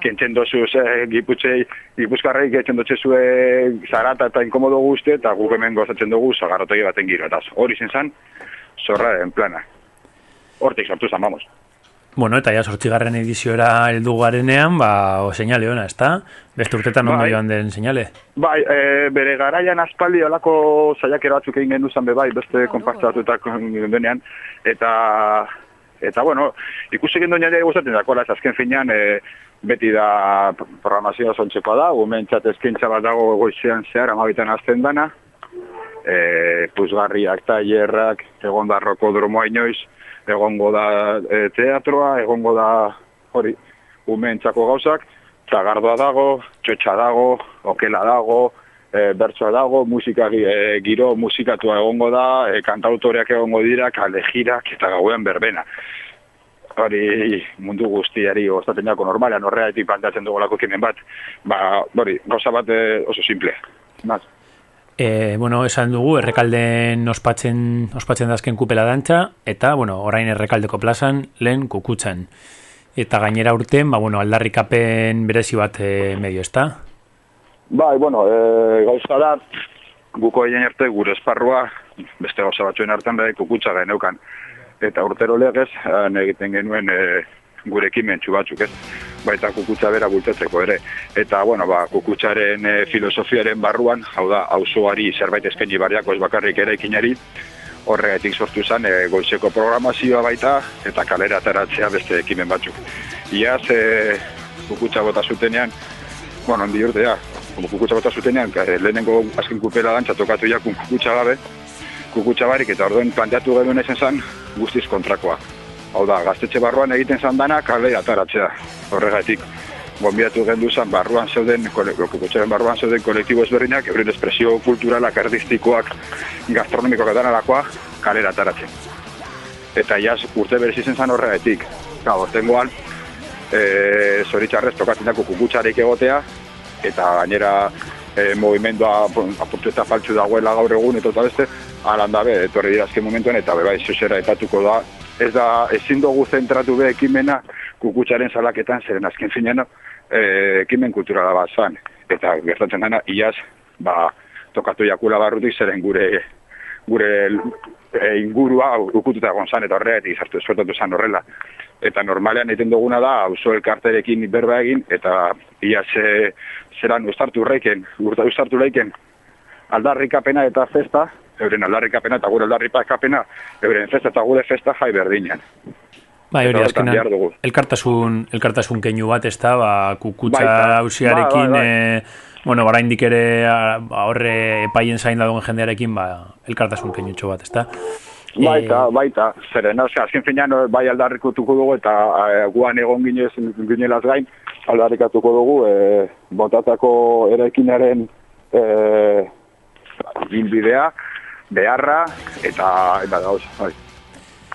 kentzen dozuz eh, giputxei, gipuzkarrei kentzen dozuzue zarata eta inkomodo guzti, eta guk hemen gozatzen dugu zagarrotegi baten giro. Eta hori zen zen, zorraren plana. Hortik sortu zen, vamos. Bueno, eta ja sortzigarren ediziora heldu garenean, ba, o seinale ona, ezta? Beste urtetan ondo Bai. joan den seinale. Bai, e, bere garaian aspaldi olako saiakera batzuk egin gendu zen be bai, beste konpartza batzuetak denean, eta, eta bueno, ikusi gendu nire gustatzen da, kola, ez azken finean, e, beti da programazioa zontzekoa da, gumentzat eskaintza bat dago goizean zehar, amabitan azten dana, e, puzgarriak, tailerrak, egon da rokodromoa inoiz, egongo da e, teatroa, egongo da hori umentzako gauzak, zagardoa dago, txotxa dago, okela dago, e, bertsoa dago, musika e, giro musikatua egongo da, e, kantautoreak egongo dira, kalejirak eta gauean berbena. Hori mundu guztiari ostaten jako normalean horreatik planteatzen dugolako ekimen bat, ba, hori, gauza bat e, oso simple. Naz. E, bueno, esan dugu, errekalden ospatzen, ospatzen dazken kupela dantza, eta, bueno, orain errekaldeko plazan, lehen kukutzan. Eta gainera urten, ba, bueno, aldarrikapen berezi bat e, medio, ezta? Bai, bueno, e, gauza da, guko egin arte gure esparrua, beste gauza batzuen artean da kukutsa geneukan. Eta urtero legez, egiten genuen e, gure ekimentxu batzuk, ez? Baita kukutsa bera bultatzeko ere. Eta, bueno, ba, kukutsaren e, filosofiaren barruan, hau da, auzoari zerbait eskaini barriako ez bakarrik ere ikinari, horregatik sortu zen e, goizeko programazioa baita eta kalera ataratzea beste ekimen batzuk. Iaz, e, kukutsa bota zutenean, bueno, handi urtea, kukutsa bota zutenean, lehenengo azken kupela dantza tokatu jakun kukutsa gabe, kukutsa barik eta orduen planteatu genuen ezen zen guztiz kontrakoa. Hau da, gaztetxe barruan egiten zan dana kalera ataratzea. Horregatik, gonbiatu gendu zen barruan zeuden, kukutsaren barruan zeuden kolektibo ezberdinak, euren espresio kulturalak, artistikoak, gastronomikoak eta nalakoa, kalera ataratzen. Eta jaz, urte berez izen zen horregatik. Ga, ortengoan, e, zoritxarrez tokatzen dako kukutsarik egotea, eta gainera e, movimendua apuntu eta faltsu dagoela gaur egun eta eta beste, alan dabe, etorri dira azken momentuan, eta bebai zuzera etatuko da, ez da, ezin dugu zentratu be ekimena kukutsaren salaketan, zeren azken finean e, ekimen kulturala bat zan. Eta gertatzen dena, iaz, ba, tokatu jakula barrutik, zeren gure gure e, ingurua ukututa egon zan, eta horregatik sartu sortatu zan horrela. Eta normalean egiten duguna da, auzo elkarterekin berba egin, eta ia ze, zeran ustartu reiken, urta ustartu reiken, aldarrikapena eta festa, euren aldarrikapena eta gure aldarrikapena, euren festa eta gure festa jai berdinean. Bai, hori azkenan, elkartasun, elkartasun keinu bat, ez da, ba, kukutsa Baita, hausiarekin, bai, bai, e, bueno, oraindik ere ba, horre epaien zain dagoen jendearekin, ba, elkartasun keinutxo bat, ez da. Baita, baita, zeren, oza, azken finean eh, bai aldarrikutuko dugu eta e, guan egon ginez, ginelaz gain, aldarrikatuko dugu e, botatako eraikinaren e, bilbidea, beharra eta eta gauz, bai.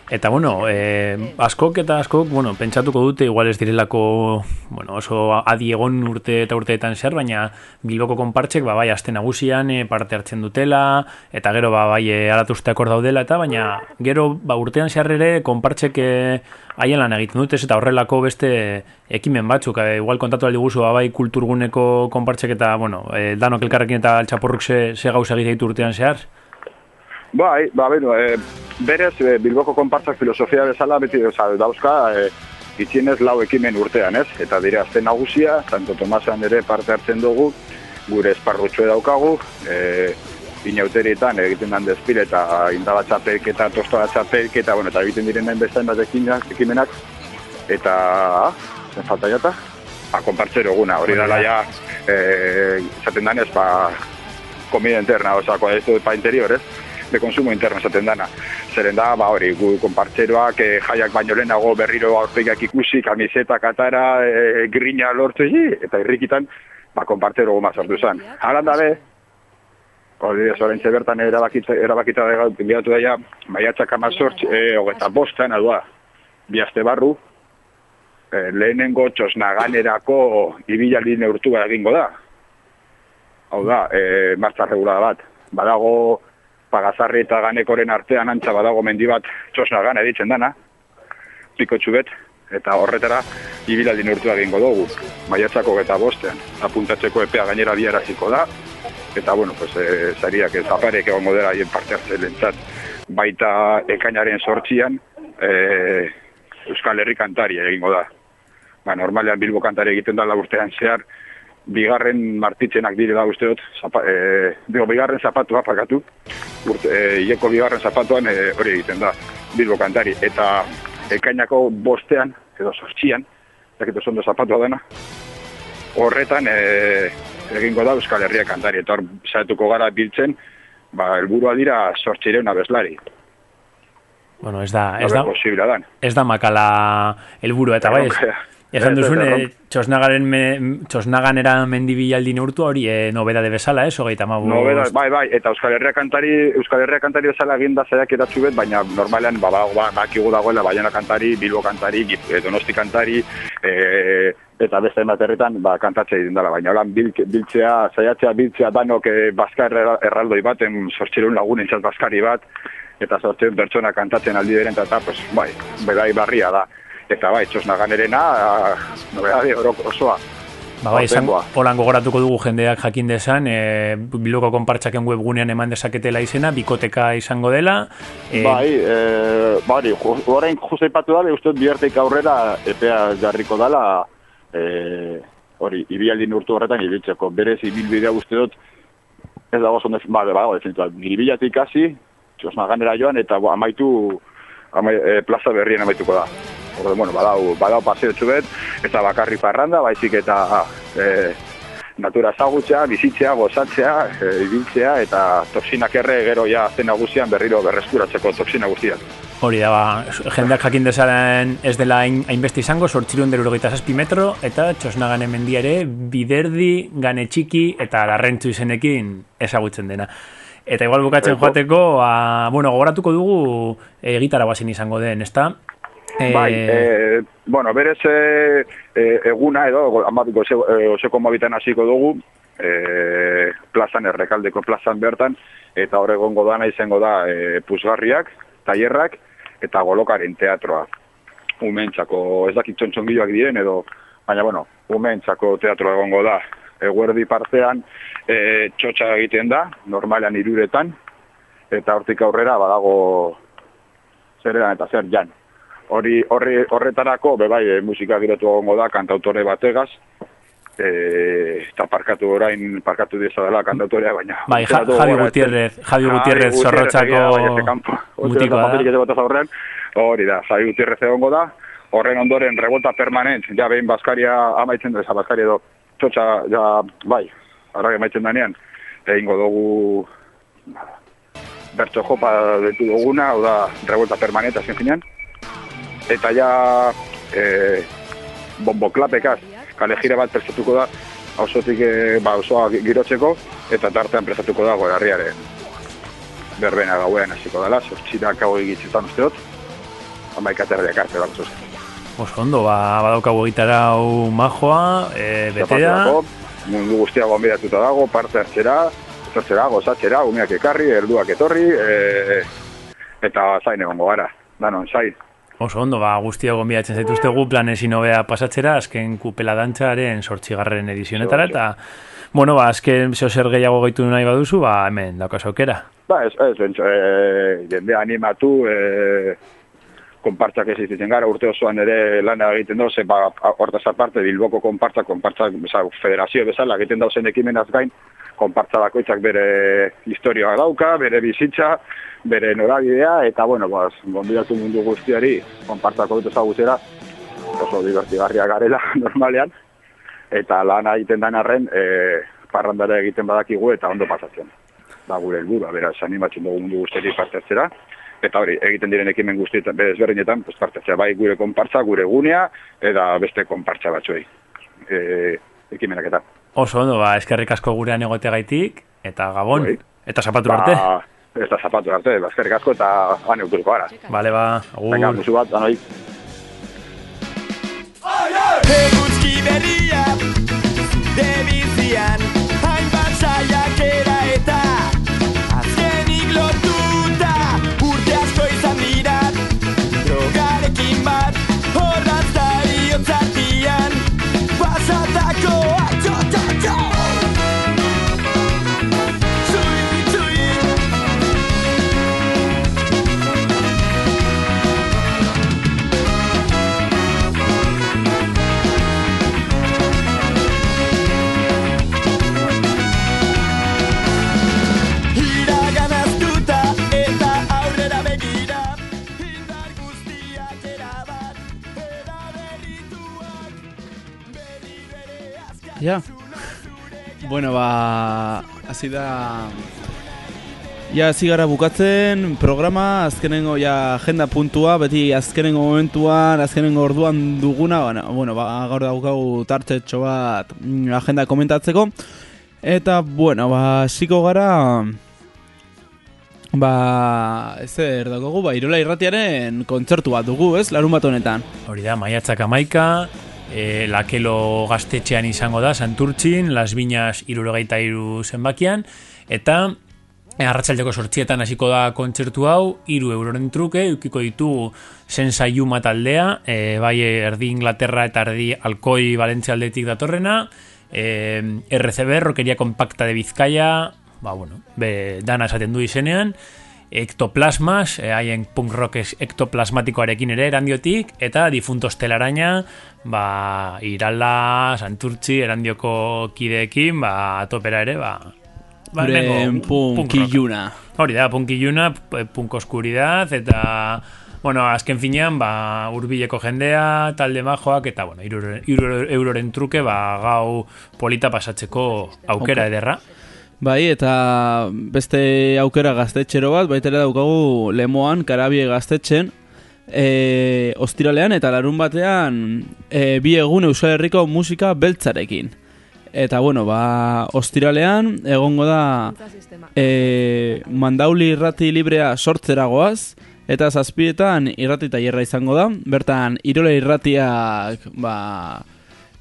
Eta bueno, eh, askok eta askok, bueno, pentsatuko dute igual ez direlako, bueno, oso adi egon urte eta urteetan zehar, baina Bilboko konpartsek ba bai aste nagusian eh, parte hartzen dutela eta gero ba bai eh, aratuzteak hor daudela eta baina gero ba urtean zehar ere konpartsek eh, haien lan egiten dute eta horrelako beste ekimen batzuk, eh, igual kontatu aldi guzu ba bai kulturguneko konpartsek eta bueno, eh, danok elkarrekin eta altxapurruk ze, ze gauza egite urtean zehar. Bai, ba, beno, e, berez, e, Bilboko konpartzak filosofia bezala, beti, oza, dauzka, e, itxienez lau ekimen urtean, ez? Eta dire, azte nagusia, Santo Tomasan ere parte hartzen dugu, gure esparrutxue daukagu, e, inauterietan egiten den despile eta indaba txapelketa, tostoa txapelketa, bueno, eta egiten direnen beste bat ekimenak, ekimenak, eta, ah, zen falta jata? Ba, konpartzero eguna, hori dela ja, e, izaten danez, ba, comida interna, oza, ez du pa interior, ez? De konsumo interno esaten dana. Zeren da, ba hori, gu konpartzeroak eh, jaiak baino lehenago berriro aurpegiak ikusi, kamiseta, katara, eh, grina lortu eta irrikitan, ba, konpartzero goma sortu zen. Halan dabe, hori ez horrentze bertan erabakitza, erabakita da, bilatu daia, maiatzak amazortz, eh, hogeta bostan, adua, bihazte barru, eh, lehenengo txosnaganerako ibilaldi neurtua egingo da. Hau da, eh, martza regulada bat. Badago, pagazarri eta ganekoren artean antza badago mendi bat txosnagan editzen dana, piko txubet, eta horretara ibilaldi neurtua egingo dugu, maiatzako eta bostean, apuntatzeko epea gainera biaraziko da, eta bueno, pues, e, zariak ez aparek egongo dela haien parte hartzen lentzat, baita ekainaren sortzian, e, Euskal Herri kantari egingo da. Ba, normalean Bilbo kantari egiten da urtean zehar, bigarren martitzenak direla uste dut, zapa, e, digo, bigarren zapatua pakatu, urte, e, ieko bigarren zapatuan e, hori egiten da, Bilbo kantari, eta ekainako bostean, edo sortxian, jakito zondo zapatua dena, horretan e, egingo da Euskal Herria kantari, eta hor zaituko gara biltzen, ba, helburua dira sortxireun abeslari. Bueno, ez da, ez da, posiblea dan. ez da makala helburu eta bai, ez, esan duzun, eh, txosnagaren me, txosnaganera mendibilaldi neurtu hori, eh, nobeda de bezala, ez, hogeita mabu. Nobeda, bai, bai, eta Euskal Herria kantari, Euskal Herria kantari bezala egin da zaiak eratzu bet, baina normalean, ba, ba, ba, bakigu dagoela, Baiona kantari, Bilbo kantari, eh, Donosti kantari, e, eta beste hainbat herritan, ba, kantatzea egin dela, baina holan bil, biltzea, zaiatzea biltzea danok e, bazkar erra- erraldoi baten, sortxireun lagun entzat bazkari bat, eta sortxireun pertsona kantatzen aldi beren, eta, pues, bai, bai, barria da. Eta bai, txosnaganerena, nobedade orok osoa. Ba, bai, Aurtengoa. holan gogoratuko dugu jendeak jakin desan, e, biloko konpartxaken webgunean eman dezaketela izena, bikoteka izango dela. E, Bai, e, bari, ju- orain justa ipatu da, uste bihartik aurrera epea jarriko dala, e, hori, ibialdin urtu horretan ibiltzeko. Berez, ibilbidea uste dut, ez dago zondo, ba, ba, definitua, giribilatik hasi, txosnaganera joan, eta bo, amaitu, amai, e, plaza berrien amaituko da. Orde, bueno, badau, badau paseo txubet, eta bakarri parranda, baizik eta e, natura ezagutzea, bizitzea, gozatzea, e, ibiltzea, eta toksinak erre gero ja zen nagusian berriro berreskuratzeko toksina guztiak. Hori da, ba, jendeak jakin dezaren ez dela hain, hainbeste izango, sortzirun derurogeita zazpi metro, eta txosnagane mendiare biderdi, gane txiki, eta larrentzu izenekin ezagutzen dena. Eta igual bukatzen Eko. joateko, ba, bueno, gogoratuko dugu e, gitara guazin izango den, ezta? Eh, Bai, e, bueno, berez e, e, eguna edo, go- ama- goze, e, oseko mabitan hasiko dugu, e, plazan, errekaldeko plazan bertan, eta hor egongo dana izango da e, puzgarriak, tailerrak eta golokaren teatroa. Umentzako, ez dakit txontxongiloak diren edo, baina bueno, umentzako teatroa egongo da. Eguerdi partean e, txotxa egiten da, normalean iruretan, eta hortik aurrera badago zerean eta zer jan. Hori horri horretarako be bai e, musika girotu egongo da kantautore bategaz. Eh, eta parkatu orain parkatu dieza dela kantautorea baina Bai, Ja- Javi Gutierrez- Javi Gutierrez egia da, Zorrotzako bai, ez kanpo. mutikoa da. Hori da, Javi Gutierrez egongo da. Horren ondoren revolta permanent, ja behin Baskaria amaitzen da, Baskaria edo txotxa, ja, bai, arra amaitzen danean, egingo dugu bertso jopa detu duguna, hau da, revolta permanent, azken finean. Eta ja, e, bomboklapekaz, kale jire bat prestatuko da, auzotik e, ba, osoa girotzeko, eta tartean prestatuko da gorarriaren berbena gauean hasiko dela, sortxirak hau egitzetan uste dut, amaikaterriak arte bat zuzten. Oso ondo, ba, badaukagu gitara hau majoa, e, betea, Zapaturako, mundu guztia gonbidatuta dago, parte hartzera, etortzera, gozatzera, umeak ekarri, erduak etorri, e, eta zain egongo gara, danon, zain. Oso ondo, ba, guztia gonbidatzen zaituztegu planesin hobea pasatzera, azken kupela dantzaren sortxigarren edizionetara, eta, bueno, ba, azken zeo zer gehiago gaitu nahi baduzu, ba, hemen, daukazu aukera. Ba, ez, ez, bentsa, e, jende animatu, e, konpartzak ez izitzen gara, urte osoan ere lana egiten doze, ba, hortaz aparte, Bilboko konpartza, konpartza, beza, federazio bezala egiten dauzen ekimenaz gain, konpartza bakoitzak bere historioa dauka, bere bizitza, bere norabidea, eta, bueno, ba, gonbidatu mundu guztiari, konpartzako dut ezagutzera, oso divertigarria garela, normalean, eta lana egiten den arren, e, parrandara egiten badakigu eta ondo pasatzen. Da gure helburua, beraz, animatzen dugu mundu guztiari parte hartzera, eta hori, egiten diren ekimen guztietan, ezberdinetan, pues, parte hartzea, bai gure konpartza, gure gunea, eta beste konpartza batzuei. E, ekimenak eta. Oso ondo, ba, eskerrik asko gurean egotegaitik, eta gabon, eta zapatu arte. Ba, eta zapatu arte, bazkerrik asko eta han euturko gara. Bale, ba, agur. Venga, musu bat, danoi. Eguzki berria de Ja. Bueno, ba, hasi da... Ja, hasi gara bukatzen programa, azkenengo ja agenda puntua, beti azkenengo momentuan, azkenengo orduan duguna, baina, bueno, ba, gaur daukagu tartetxo bat mm, agenda komentatzeko. Eta, bueno, ba, hasiko gara... Ba, ez er, daukagu, ba, Irola irratiaren kontzertu bat dugu, ez, larun bat honetan. Hori da, maiatzak amaika, e, lakelo gaztetxean izango da, Santurtzin, Las Viñas irurogeita iru zenbakian, eta e, arratsaldeko sortxietan hasiko da kontzertu hau, iru euroren truke, ukiko ditugu Sensa Yuma taldea, e, bai erdi Inglaterra eta erdi Alkoi Valentzia aldetik datorrena, e, RCB, Rokeria Kompakta de Bizkaia, ba, bueno, be, dana esaten du izenean, ektoplasmas, eh, haien punk rock ektoplasmatikoarekin ere erandiotik, eta difuntos telaraina, ba, irala, santurtzi, erandioko kideekin, ba, topera ere, ba, ba, punk iluna. Hori da, punk iluna, punk oskuridad, eta, bueno, azken finean, ba, urbileko jendea, talde majoak, eta, bueno, iru, iru euroren truke, ba, gau polita pasatzeko aukera Ok. ederra. Bai, eta beste aukera gaztetxero bat, baita ere daukagu lemoan, karabie gaztetxen, e, ostiralean eta larun batean e, bi egun Euskal Herriko musika beltzarekin. Eta bueno, ba, ostiralean egongo da e, mandauli irrati librea sortzeragoaz, eta zazpietan irrati tailerra izango da, bertan irola irratiak ba,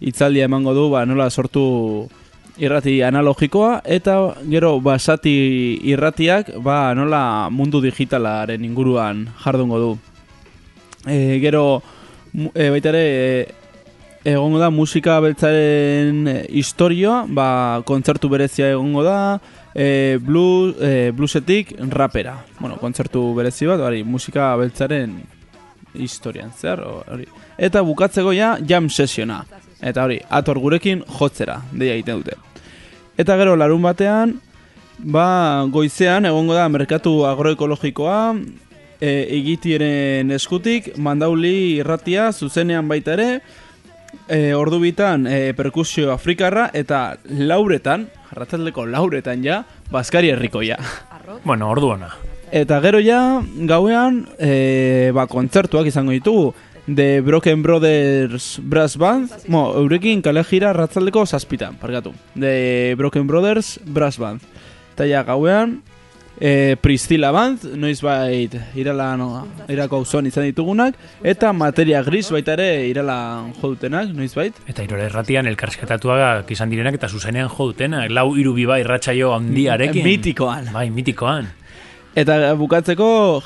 itzaldia emango du, ba, nola sortu irrati analogikoa eta gero basati irratiak ba nola mundu digitalaren inguruan jardungo du. E, gero e, baita ere e, egongo da musika beltzaren e, historioa, ba kontzertu berezia egongo da, e, blues, e, bluesetik rapera. Bueno, kontzertu berezi bat, hori, musika beltzaren historian, zer, hori. Eta bukatzeko ja jam sesiona. Eta hori, ator gurekin jotzera, deia egiten dute. Eta gero larun batean, ba, goizean egongo da merkatu agroekologikoa, e, egitieren eskutik, mandauli irratia, zuzenean baita ere, e, ordu bitan e, perkusio afrikarra, eta lauretan, jarratzaldeko lauretan ja, Baskari herrikoia. Bueno, ordu ona. Eta gero ja, gauean, e, ba, kontzertuak izango ditugu. The Broken Brothers Brass Band, mo, eurekin kale jira ratzaldeko zazpitan, parkatu. The Broken Brothers Brass Band. Eta ja, gauean, e, Priscilla Band, noiz bait irala no, irako auzoan izan ditugunak, eta Materia Gris baita ere irala jodutenak, noiz bait. Eta irore erratian elkarskatatuak izan direnak eta zuzenean jo dutenak, lau irubi bai irratsaio handiarekin. Mitikoan. Bai, mitikoan. Eta bukatzeko